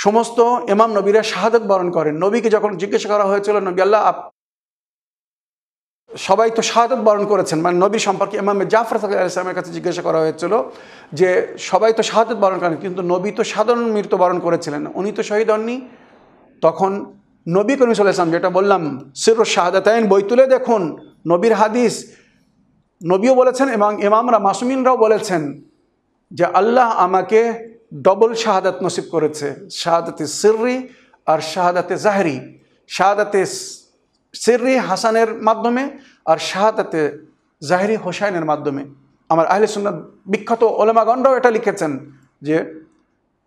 [SPEAKER 2] সমস্ত এমাম নবীরা শাহাদত বরণ করেন। নবীকে যখন জিজ্ঞেস করা হয়েছিল, নবী আল্লাহ সবাই তো শাহাদত বরণ করেছেন। মানে নবী সম্পর্কে ইমাম জাফর ইসলামের কাছে জিজ্ঞাসা করা হয়েছিল যে, সবাই তো শাহাদত বরণ করেন, কিন্তু নবী তো সাধারণ মৃত্যু বরণ করেছিলেন। উনি তো শহীদ হননি। তখন নবী করিম সাল্লাহ যেটা বললাম, সির শাহাদাতাইন, বই তুলে দেখুন, নবীর হাদিস। নবীও বলেছেন এবং ইমামরা, মাসুমিনরাও বলেছেন যে, আল্লাহ আমাকে ডবল শাহাদাত নসিব করেছে শাহাদাতে সিররি আর শাহাদাতে জাহরি শাহাদাতে সিররি হাসানের মাধ্যমে আর শাহাদাতে জাহরি হোসাইনের মাধ্যমে আমার আহলে সুন্নাত বিখ্যাত ওলেমাগণরাও এটা লিখেছেন যে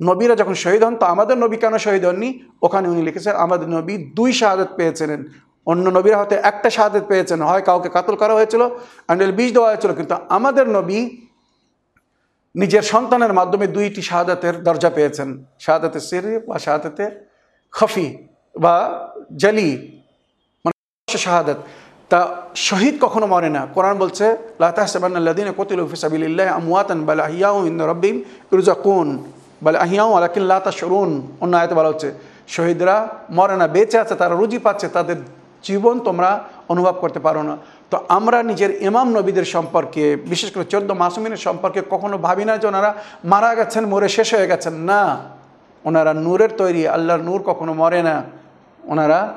[SPEAKER 2] নবীরা যখন শহীদ হন, তো আমাদের নবী কেন শহীদ হননি? ওখানে উনি লিখেছেন, আমাদের নবী দুই শাহাদাত পেয়েছিলেন। অন্য নবীরা হয়তো একটা শাহাদাত পেয়েছেন। হয় কাউকে কাতল করা হয়েছিল আন্ডেল বিষ দেওয়া হয়েছিল, কিন্তু আমাদের নবী নিজের সন্তানের মাধ্যমে দুইটি শাহাদাতের দরজা পেয়েছেন। শাহাদাতে সিরি বা শাহাদাতে খফি বা জালি। মানে শাহাদাত। তা শহীদ কখনো মরে না। কোরআন বলছে লাতাহসাবান্নাল্লাদিন কতিল ফিসাবিল্লাহ আমওয়াতান বাল আহিয়াউ ইন্দ রব্বিম ইরজাকুন। বাল আহিয়াউ আলাকিন লা তাশউরুন অন্য আয়াতে বলা হচ্ছে, শহীদরা মরে না, বেঁচে আছে, তারা রুজি পাচ্ছে, তাদের জীবন তোমরা অনুভব করতে পারো না। তো আমরা নিজের ইমাম নবীদের সম্পর্কে, বিশেষ করে চোদ্দ মাসুমিনের সম্পর্কে কখনো ভাবি না যে ওনারা মারা গেছেন, মরে শেষ হয়ে গেছেন। না, ওনারা নূরের তৈরি, আল্লাহর নূর কখনো মরে না। ওনারা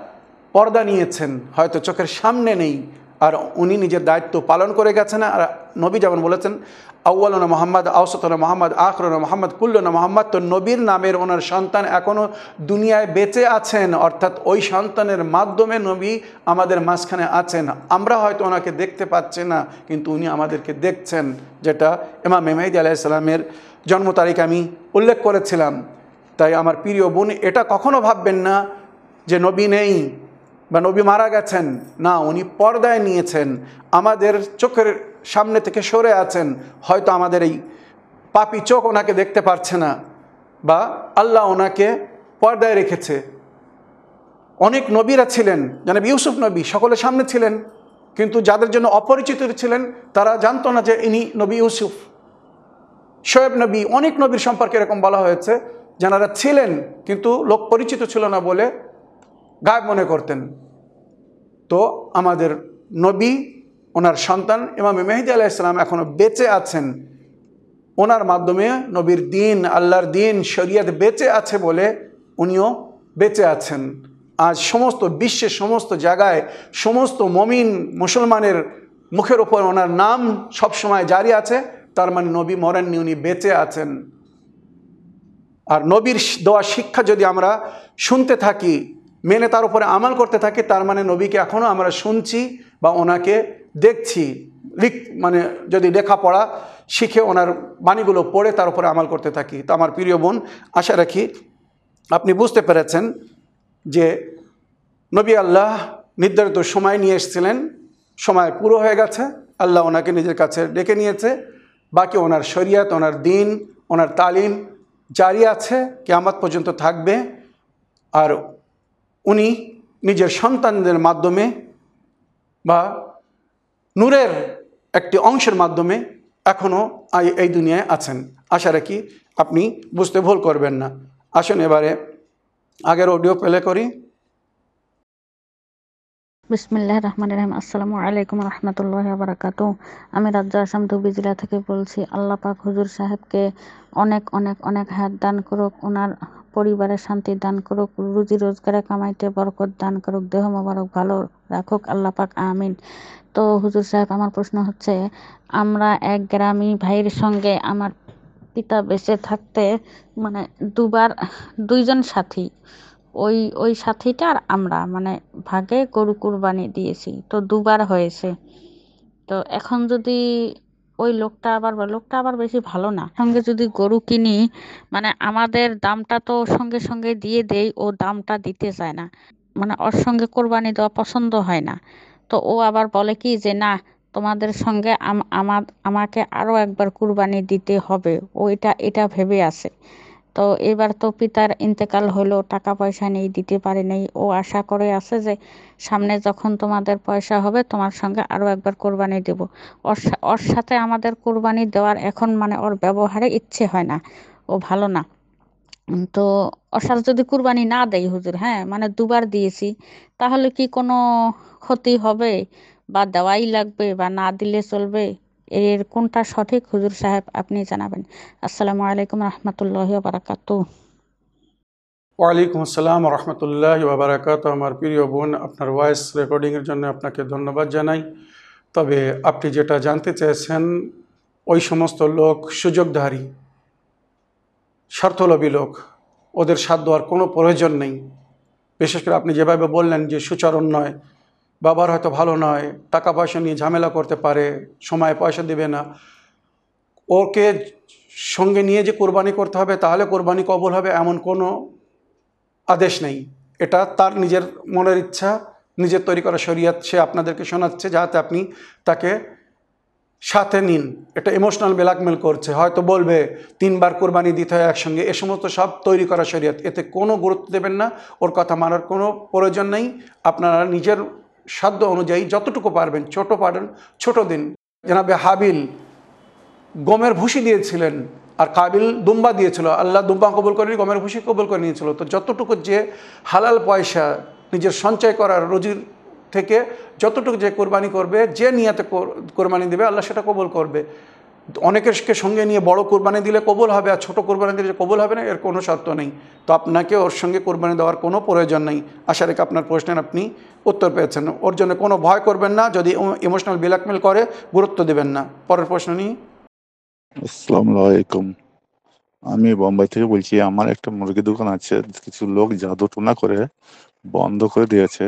[SPEAKER 2] পর্দা নিয়েছেন, হয়তো চোখের সামনে নেই। আর উনি নিজের দায়িত্ব পালন করে গেছেন, আর নবী যেমন বলেছেন আউ্বালনা মোহাম্মদ, আউসতনা মোহাম্মদ, আখরনা মোহাম্মদ, কুল্লনা মোহাম্মদ, তো নবীর নামের ওনার সন্তান এখনও দুনিয়ায় বেঁচে আছেন, অর্থাৎ ওই সন্তানের মাধ্যমে নবী আমাদের মাঝখানে আছেন। আমরা হয়তো ওনাকে দেখতে পাচ্ছি না, কিন্তু উনি আমাদেরকে দেখছেন, যেটা ইমাম মেমাইদ আলাইসালামের জন্ম তারিখ আমি উল্লেখ করেছিলাম। তাই আমার প্রিয় বোন এটা কখনো ভাববেন না যে নবী নেই। বা নবী মারা গেছেন, না, উনি পর্দায় নিয়েছেন, আমাদের চোখের সামনে থেকে সরে আছেন, হয়তো আমাদের এই পাপি চোখ ওনাকে দেখতে পারছে না বা আল্লাহ ওনাকে পর্দায় রেখেছে। অনেক নবীরা ছিলেন, জানাব ইউসুফ নবী, সকলের সামনে ছিলেন, কিন্তু যাদের জন্য অপরিচিত ছিলেন, তারা জানতো না যে ইনি নবী ইউসুফ। শোয়েব নবী, অনেক নবীর সম্পর্কে এরকম বলা হয়েছে, যারা ছিলেন, কিন্তু লোক পরিচিত ছিল না বলে গায়েব মনে করতেন। তো আমাদের নবী, ওনার সন্তান ইমাম মেহেদি ইসলাম এখনও বেঁচে আছেন। ওনার মাধ্যমে নবীর দিন, আল্লাহর দিন, শরিয়ত বেঁচে আছে বলে উনিও বেঁচে আছেন। আজ সমস্ত বিশ্বের সমস্ত জায়গায় সমস্ত মমিন মুসলমানের মুখের ওপর ওনার নাম সবসময় জারি আছে, তার মানে নবী মরেননি, উনি বেঁচে আছেন। আর নবীর দেওয়া শিক্ষা যদি আমরা শুনতে থাকি মেনে তার উপরে আমাল করতে থাকি, তার মানে নবীকে এখনও আমরা শুনছি বা ওনাকে দেখছি। লিখ মানে যদি লেখাপড়া শিখে ওনার বাণীগুলো পড়ে তার উপরে আমাল করতে থাকি। তো আমার প্রিয় বোন, আশা রাখি আপনি বুঝতে পেরেছেন যে নবী আল্লাহ নির্ধারিত সময় নিয়ে এসেছিলেন। সময় পুরো হয়ে গেছে, আল্লাহ ওনাকে নিজের কাছে ডেকে নিয়েছে। বাকি ওনার শরিয়াত, ওনার দিন, ওনার তালিম জারি আছে, কেয়ামত পর্যন্ত থাকবে। আর উনি নিজের সন্তানদের মাধ্যমে বা নূরের একটি অংশের মাধ্যমে এখনও এই দুনিয়ায় আছেন। আশা রাখি আপনি বুঝতে ভুল করবেন না। আসুন এবারে আগের অডিও প্লে করি।
[SPEAKER 5] বিসমিল্লাহ রহমান রহিম। আসসালামু আলাইকুম রহমতুল্লাহ বারাকাত আমি রাজ্য আসাম ধুবড়ী জেলা থেকে বলছি, আল্লাহ পাক হুজুর সাহেবকে অনেক অনেক অনেক হাত দান করুক ওনার পরিবারে শান্তি দান করুক, রুজি রোজগারে কামাইতে বরকত দান করুক, দেহ মোবারক ভালো রাখুক, আল্লাহ পাক, আমিন। তো হুজুর সাহেব, আমার প্রশ্ন হচ্ছে, আমরা এক গ্রামী ভাইয়ের সঙ্গে আমার পিতা বেঁচে থাকতে মানে দুবার, দুইজন সাথী ওই ওই সাথীটা আর আমরা মানে ভাগে গরু কুরবানি দিয়েছি। তো দুবার হয়েছে। তো এখন যদি ওই লোকটা আবার লোকটা আবার বেশি ভালো না। সঙ্গে যদি গরু কিনি মানে আমাদের দামটা তো সঙ্গে সঙ্গে দিয়ে দেই, ও দামটা দিতে চায় না। মানে ওর সঙ্গে কোরবানি দেওয়া পছন্দ হয় না। তো ও আবার বলে কি যে, না, তোমাদের সঙ্গে আমার, আমাকে আরও একবার কুরবানি দিতে হবে। ও এটা এটা ভেবে আছে। তো এবার তো পিতার ইন্তেকাল হলো টাকা পয়সা নেই, দিতে পারে নেই। ও আশা করে আছে যে, সামনে যখন তোমাদের পয়সা হবে, তোমার সঙ্গে আরও একবার কোরবানি দেব। ওর ওর সাথে আমাদের কোরবানি দেওয়ার এখন মানে ওর ব্যবহারে ইচ্ছে হয় না। ও ভালো না। তো ওর সাথে যদি কুরবানি না দেয় হুজুর হ্যাঁ মানে দুবার দিয়েছি, তাহলে কি কোনো ক্ষতি হবে? বা দেওয়াই লাগবে বা না দিলে চলবে? এর কোনটা সঠিক? হুজুর সাহেব, আপনি জানাবেন। আসসালামু আলাইকুম রহমতুল্লাহ বারাকাত।
[SPEAKER 2] ওয়ালাইকুম আসসালাম রহমতুল্লাহ বারাকাত। আমার প্রিয় বোন, আপনার ভয়েস রেকর্ডিংয়ের জন্য আপনাকে ধন্যবাদ জানাই। তবে আপনি যেটা জানতে চেয়েছেন, ওই সমস্ত লোক সুযোগধারী, স্বার্থলোভী লোক। ওদের সাথ দেওয়ার কোনো প্রয়োজন নেই। বিশেষ করে আপনি যেভাবে বললেন যে সুচরণ নয় বাবার হয়তো ভালো নয় টাকা পয়সা নিয়ে ঝামেলা করতে পারে, সময় পয়সা দেবে না। ওকে সঙ্গে নিয়ে যে কোরবানি করতে হবে, তাহলে কোরবানি কবল হবে এমন কোনো আদেশ নেই। এটা তার নিজের মনের ইচ্ছা, নিজের তৈরি করা শরিয়াত সে আপনাদেরকে শোনাচ্ছে যাতে আপনি তাকে সাথে নিন। এটা ইমোশনাল ব্ল্যাকমেল করছে, হয়তো বলবে, তিনবার কোরবানি দিতে হয় একসঙ্গে। এ সমস্ত সব তৈরি করা শরীয়ত। এতে কোনো গুরুত্ব দেবেন না, ওর কথা মানার কোনো প্রয়োজন নেই। আপনারা নিজের সাধ্য অনুযায়ী যতটুকু পারবেন, ছোট পারেন, ছোট দিন। জানাবে হাবিল গমের ভুসি দিয়েছিলেন আর কাবিল দুম্বা দিয়েছিল। আল্লাহ দুম্বা কবুল করেনি, গমের ভুসি কবুল করে নিয়েছিল। তো যতটুকু যে হালাল পয়সা নিজের সঞ্চয় করার রুজির থেকে যতটুকু যে কোরবানি করবে, যে নিয়াতে কোরবানি দেবে, আল্লাহ সেটা কবল করবে। অনেকেরকে সঙ্গে নিয়ে বড় কোরবানি দিলে কবল হবে আর ছোটো কোরবানি দিলে কবল হবে না, এর কোনো শর্ত নেই। তো আপনাকে ওর সঙ্গে কোরবানি দেওয়ার কোনো প্রয়োজন নেই। আশা রেখে আপনার প্রশ্নের আপনি উত্তর পেয়েছেন। ওর জন্য কোনো ভয় করবেন না, যদি ইমোশনাল ব্ল্যাকমেল করে, গুরুত্ব দেবেন না। পরের প্রশ্ন নিই।
[SPEAKER 6] আসসালামু আলাইকুম। আমি বোম্বাই থেকে বলছি, আমার একটা মুরগি দোকান আছে, কিছু লোক জাদু টোনা করে বন্ধ করে দিয়েছে।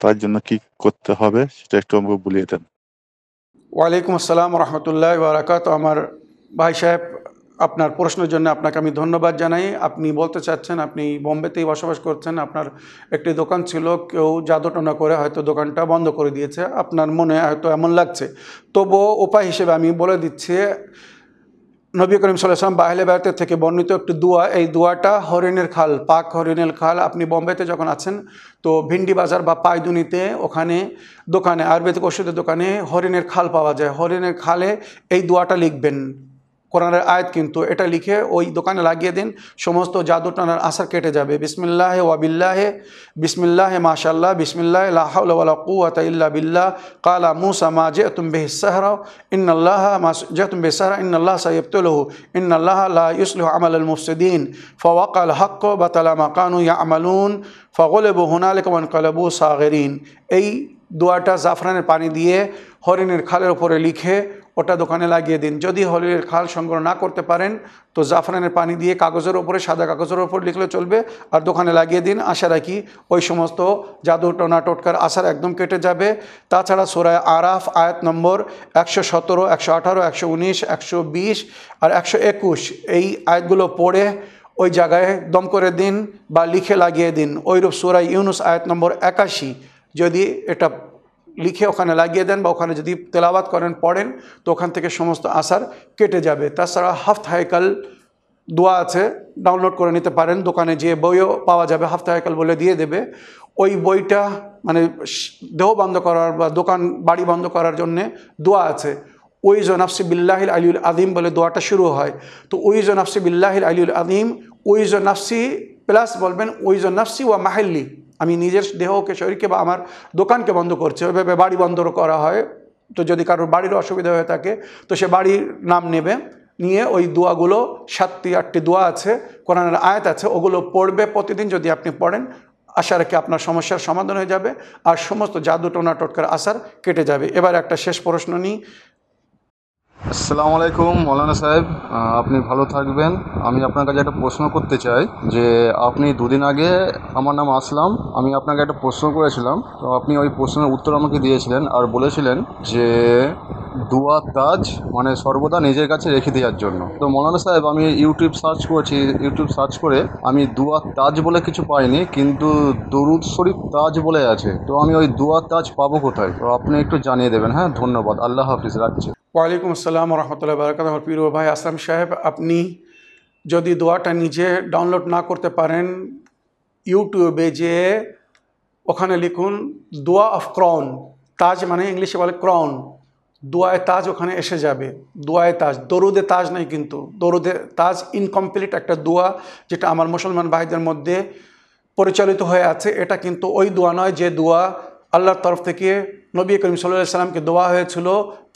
[SPEAKER 6] তার জন্য কি করতে হবে, সেটা একটু আমাকে বলিয়ে দেন।
[SPEAKER 2] ওয়ালাইকুম আসসালাম রহমতুল্লাহ বারাকাত আমার ভাই সাহেব, আপনার প্রশ্নের জন্য আপনাকে আমি ধন্যবাদ জানাই। আপনি বলতে চাচ্ছেন, আপনি বোম্বেতেই বসবাস করছেন। আপনার একটি দোকান ছিল, কেউ জাদুটনা করে হয়তো দোকানটা বন্ধ করে দিয়েছে। আপনার মনে হয়তো এমন লাগছে। তবুও উপায় হিসেবে আমি বলে দিচ্ছি নবী করিম সাল্লাম বাহলে বেড়াতে থেকে বর্ণিত একটি দোয়া, এই দোয়াটা হরিণের খাল, পাক হরিণের খাল। আপনি বোম্বেতে যখন আছেন, তো ভিন্ডি বাজার বা পায়দুনিতে ওখানে দোকানে, আয়ুর্বেদিক ওষুধের দোকানে হরিণের খাল পাওয়া যায়। হরিণের খালে এই দোয়াটা লিখবেন। কোরআনের আয়াত কিন্তু এটা লিখে ওই দোকানে লাগিয়ে দিন। সমস্ত জাদু টানার আসার কেটে যাবে। বিসমিল্লাহ ওয়াবিল্লাহে বিসমিল্লাহ মাশাল্লাহ বিসমিল্লাহ লাহাউলা কুয়াত ইল্লা বিল্লাহ। কালা মুসা, মা জে তুম বেহসাহরা ইন্নআল্লাহ মা জে তুম বেহসাহরা ইন্নআল্লাহ সাইবতুলহু ইন্নআল্লাহ লা ইউসলিহ আমাল মুফসিদিন। ফওয়াকাল হক বাতালা মাকানু ইয়া আমালুন ফগলেবু হুনালিক ওয়ানকালাবু সাগেরিন। এই দোয়াটা জাফরানের পানি দিয়ে হরিণের খালের উপরে লিখে ওটা দোকানে লাগিয়ে দিন। যদি হলির খাল সংগ্রহ না করতে পারেন, তো জাফরানের পানি দিয়ে কাগজের ওপরে, সাদা কাগজের ওপর লিখলে চলবে আর দোকানে লাগিয়ে দিন। আশা রাখি ওই সমস্ত জাদু টোনা টোটকার আশার একদম কেটে যাবে। তাছাড়া সোরায় আরাফ, আয়াত নম্বর একশো সতেরো, একশো আঠারো, একশো উনিশ, একশো বিশ আর একশো একুশ। এই আয়াতগুলো পড়ে ওই জায়গায় দম করে দিন বা লিখে লাগিয়ে দিন। ওইরূপ সুরাই ইউনুস আয়াত নম্বর একাশি। যদি এটা লিখে ওখানে লাগিয়ে দেন বা ওখানে যদি তেলাবাত করেন, পড়েন, তো ওখান থেকে সমস্ত আসার কেটে যাবে। তাছাড়া হাফত হাইকাল দোয়া আছে, ডাউনলোড করে নিতে পারেন। দোকানে যে বইও পাওয়া যাবে হাফত হাইকাল বলে দিয়ে দেবে। ওই বইটা মানে দেহ বন্ধ করার বা দোকান, বাড়ি বন্ধ করার জন্যে দোয়া আছে। ওই জনাফসি বিল্লাহিল আলিউল আদিম বলে দোয়াটা শুরু হয়। তো ওই জনাফসি বিল্লাহিল আলিউল আদিম ওই জনাফসি প্লাস বলবেন, ওই জনাফসি ওয়া মাহিল্লি। আমি নিজের দেহকে, শরীরকে বা আমার দোকানকে বন্ধ করছি, ওইভাবে বাড়ি বন্ধ করা হয়। তো যদি কারোর বাড়ির অসুবিধা হয়ে থাকে, তো সে বাড়ির নাম নেবে, নিয়ে ওই দোয়াগুলো সাতটি, আটটি দোয়া আছে, কোরআনের আয়াত আছে, ওগুলো পড়বে প্রতিদিন যদি আপনি পড়েন, আশা রাখি আপনার সমস্যার সমাধান হয়ে যাবে, আর সমস্ত জাদু টোনা টোটকার আসার কেটে যাবে। এবার একটা শেষ প্রশ্ন নিই
[SPEAKER 7] আসসালামু আলাইকুম, মৌলানা সাহেব। আপনি ভালো থাকবেন। আমি আপনার কাছে একটা প্রশ্ন করতে চাই, যে আপনি দুদিন আগে আমার নাম আসলাম, আমি আপনাকে একটা প্রশ্ন করেছিলাম। তো আপনি ওই প্রশ্নের উত্তর আমাকে দিয়েছিলেন আর বলেছিলেন যে দুয়া তাজ মানে সর্বদা নিজের কাছে রেখে দেওয়ার জন্য। তো মৌলানা সাহেব, আমি ইউটিউব সার্চ করেছি, ইউটিউব সার্চ করে আমি দুয়া তাজ বলে কিছু পাইনি, কিন্তু দরুদ শরীফ তাজ বলে আছে। তো আমি ওই দুয়া তাজ পাবো কোথায়? তো আপনি একটু জানিয়ে দেবেন। হ্যাঁ ধন্যবাদ। আল্লাহ হাফিজ, রাখছি।
[SPEAKER 2] ওয়ালাইকুম আসসালাম রহমতুল্লাহ বারকাত আমার প্রিয় ভাই আসলাম সাহেব, আপনি যদি দোয়াটা নিজে ডাউনলোড না করতে পারেন, ইউটিউবে যে ওখানে লিখুন, দোয়া অফ ক্রাউন তাজ মানে ইংলিশে বলে ক্রাউন। দোয়ায় তাজ ওখানে এসে যাবে। দোয়ায় তাজ, দরুদে তাজ নেই কিন্তু। দরুদে তাজ ইনকমপ্লিট একটা দোয়া যেটা আমার মুসলমান ভাইদের মধ্যে পরিচালিত হয়ে আছে। এটা কিন্তু ওই দোয়া নয় যে দোয়া আল্লাহর তরফ থেকে নবী করিম সাল্লাহ সাল্লামকে দোয়া হয়েছিল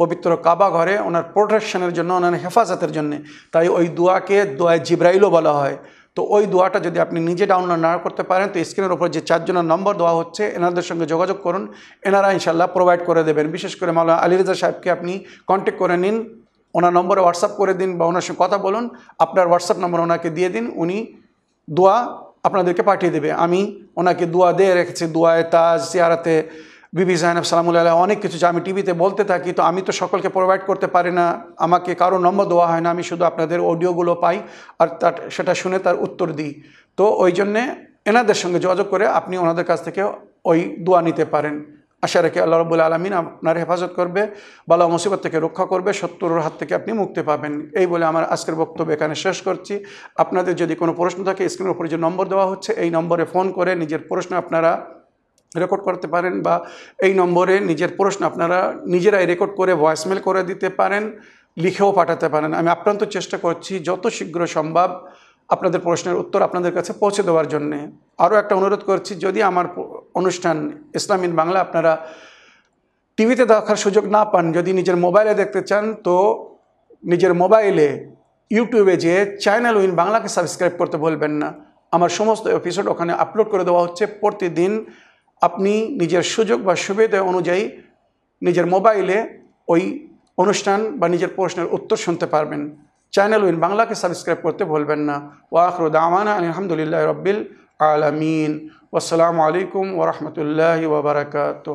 [SPEAKER 2] পবিত্র কাবা ঘরে, ওনার প্রোটেকশনের জন্য, ওনার হেফাজতের জন্য। তাই ওই দোয়াকে দোয়ায় জিব্রাইলও বলা হয়। তো ওই দোয়াটা যদি আপনি নিজে ডাউনলোড না করতে পারেন, তো স্ক্রিনের ওপর যে চারজনের নম্বর দেওয়া হচ্ছে, এনাদের সঙ্গে যোগাযোগ করুন। এনারা ইনশাল্লাহ প্রোভাইড করে দেবেন। বিশেষ করে মাওলানা আলী রেজা সাহেবকে আপনি কন্ট্যাক্ট করে নিন, ওনার নম্বরে হোয়াটসঅ্যাপ করে দিন বা ওনার সঙ্গে কথা বলুন। আপনার হোয়াটসঅ্যাপ নম্বর ওনাকে দিয়ে দিন। উনি দোয়া আপনাদেরকে পাঠিয়ে দেবে। আমি ওনাকে দোয়া দিয়ে রেখেছি, দোয়ায় তাজ চেয়ারাতে বিবি জাহানব সালামুল্লাহ অনেক কিছু যে আমি টিভিতে বলতে থাকি, তো আমি তো সকলকে প্রোভাইড করতে পারি না। আমাকে কারও নম্বর দেওয়া হয় না, আমি শুধু আপনাদের অডিওগুলো পাই আর তার, সেটা শুনে তার উত্তর দিই। তো ওই জন্যে এনাদের সঙ্গে যোগাযোগ করে আপনি ওনাদের কাছ থেকে ওই দোয়া নিতে পারেন। আশা রেখে আল্লাহ রবুল আলমিন আপনার হেফাজত করবে, বালা মুসিবত থেকে রক্ষা করবে, শত্রুর হাত থেকে আপনি মুক্তি পাবেন। এই বলে আমার আজকের বক্তব্য এখানে শেষ করছি। আপনাদের যদি কোনো প্রশ্ন থাকে স্ক্রিনের উপরে যে নম্বর দেওয়া হচ্ছে, এই নম্বরে ফোন করে নিজের প্রশ্ন আপনারা রেকর্ড করতে পারেন বা এই নম্বরে নিজের প্রশ্ন আপনারা নিজেরাই রেকর্ড করে ভয়েসমেল করে দিতে পারেন, লিখেও পাঠাতে পারেন। আমি আপ্রান্ত চেষ্টা করছি, যত শীঘ্র সম্ভব আপনাদের প্রশ্নের উত্তর আপনাদের কাছে পৌঁছে দেওয়ার জন্যে আরও একটা অনুরোধ করছি, যদি আমার অনুষ্ঠান ইসলামিন বাংলা আপনারা টিভিতে দেখার সুযোগ না পান, যদি নিজের মোবাইলে দেখতে চান, তো নিজের মোবাইলে ইউটিউবে যে চ্যানেল উইন বাংলাকে সাবস্ক্রাইব করতে বলবেন না। আমার সমস্ত এপিসোড ওখানে আপলোড করে দেওয়া হচ্ছে। প্রতিদিন আপনি নিজের সুযোগ বা সুবিধা অনুযায়ী নিজের মোবাইলে ওই অনুষ্ঠান বা নিজের প্রশ্নের উত্তর শুনতে পারবেন। চ্যানেল উইন বাংলাকে সাবস্ক্রাইব করতে ভুলবেন না। ওয়াখরুদ আমানা আলহামদুলিল্লাহ রব্বিল আলমিন। আসসালামু আলাইকুম ওরহমতুল্লাহ ওবরাকাত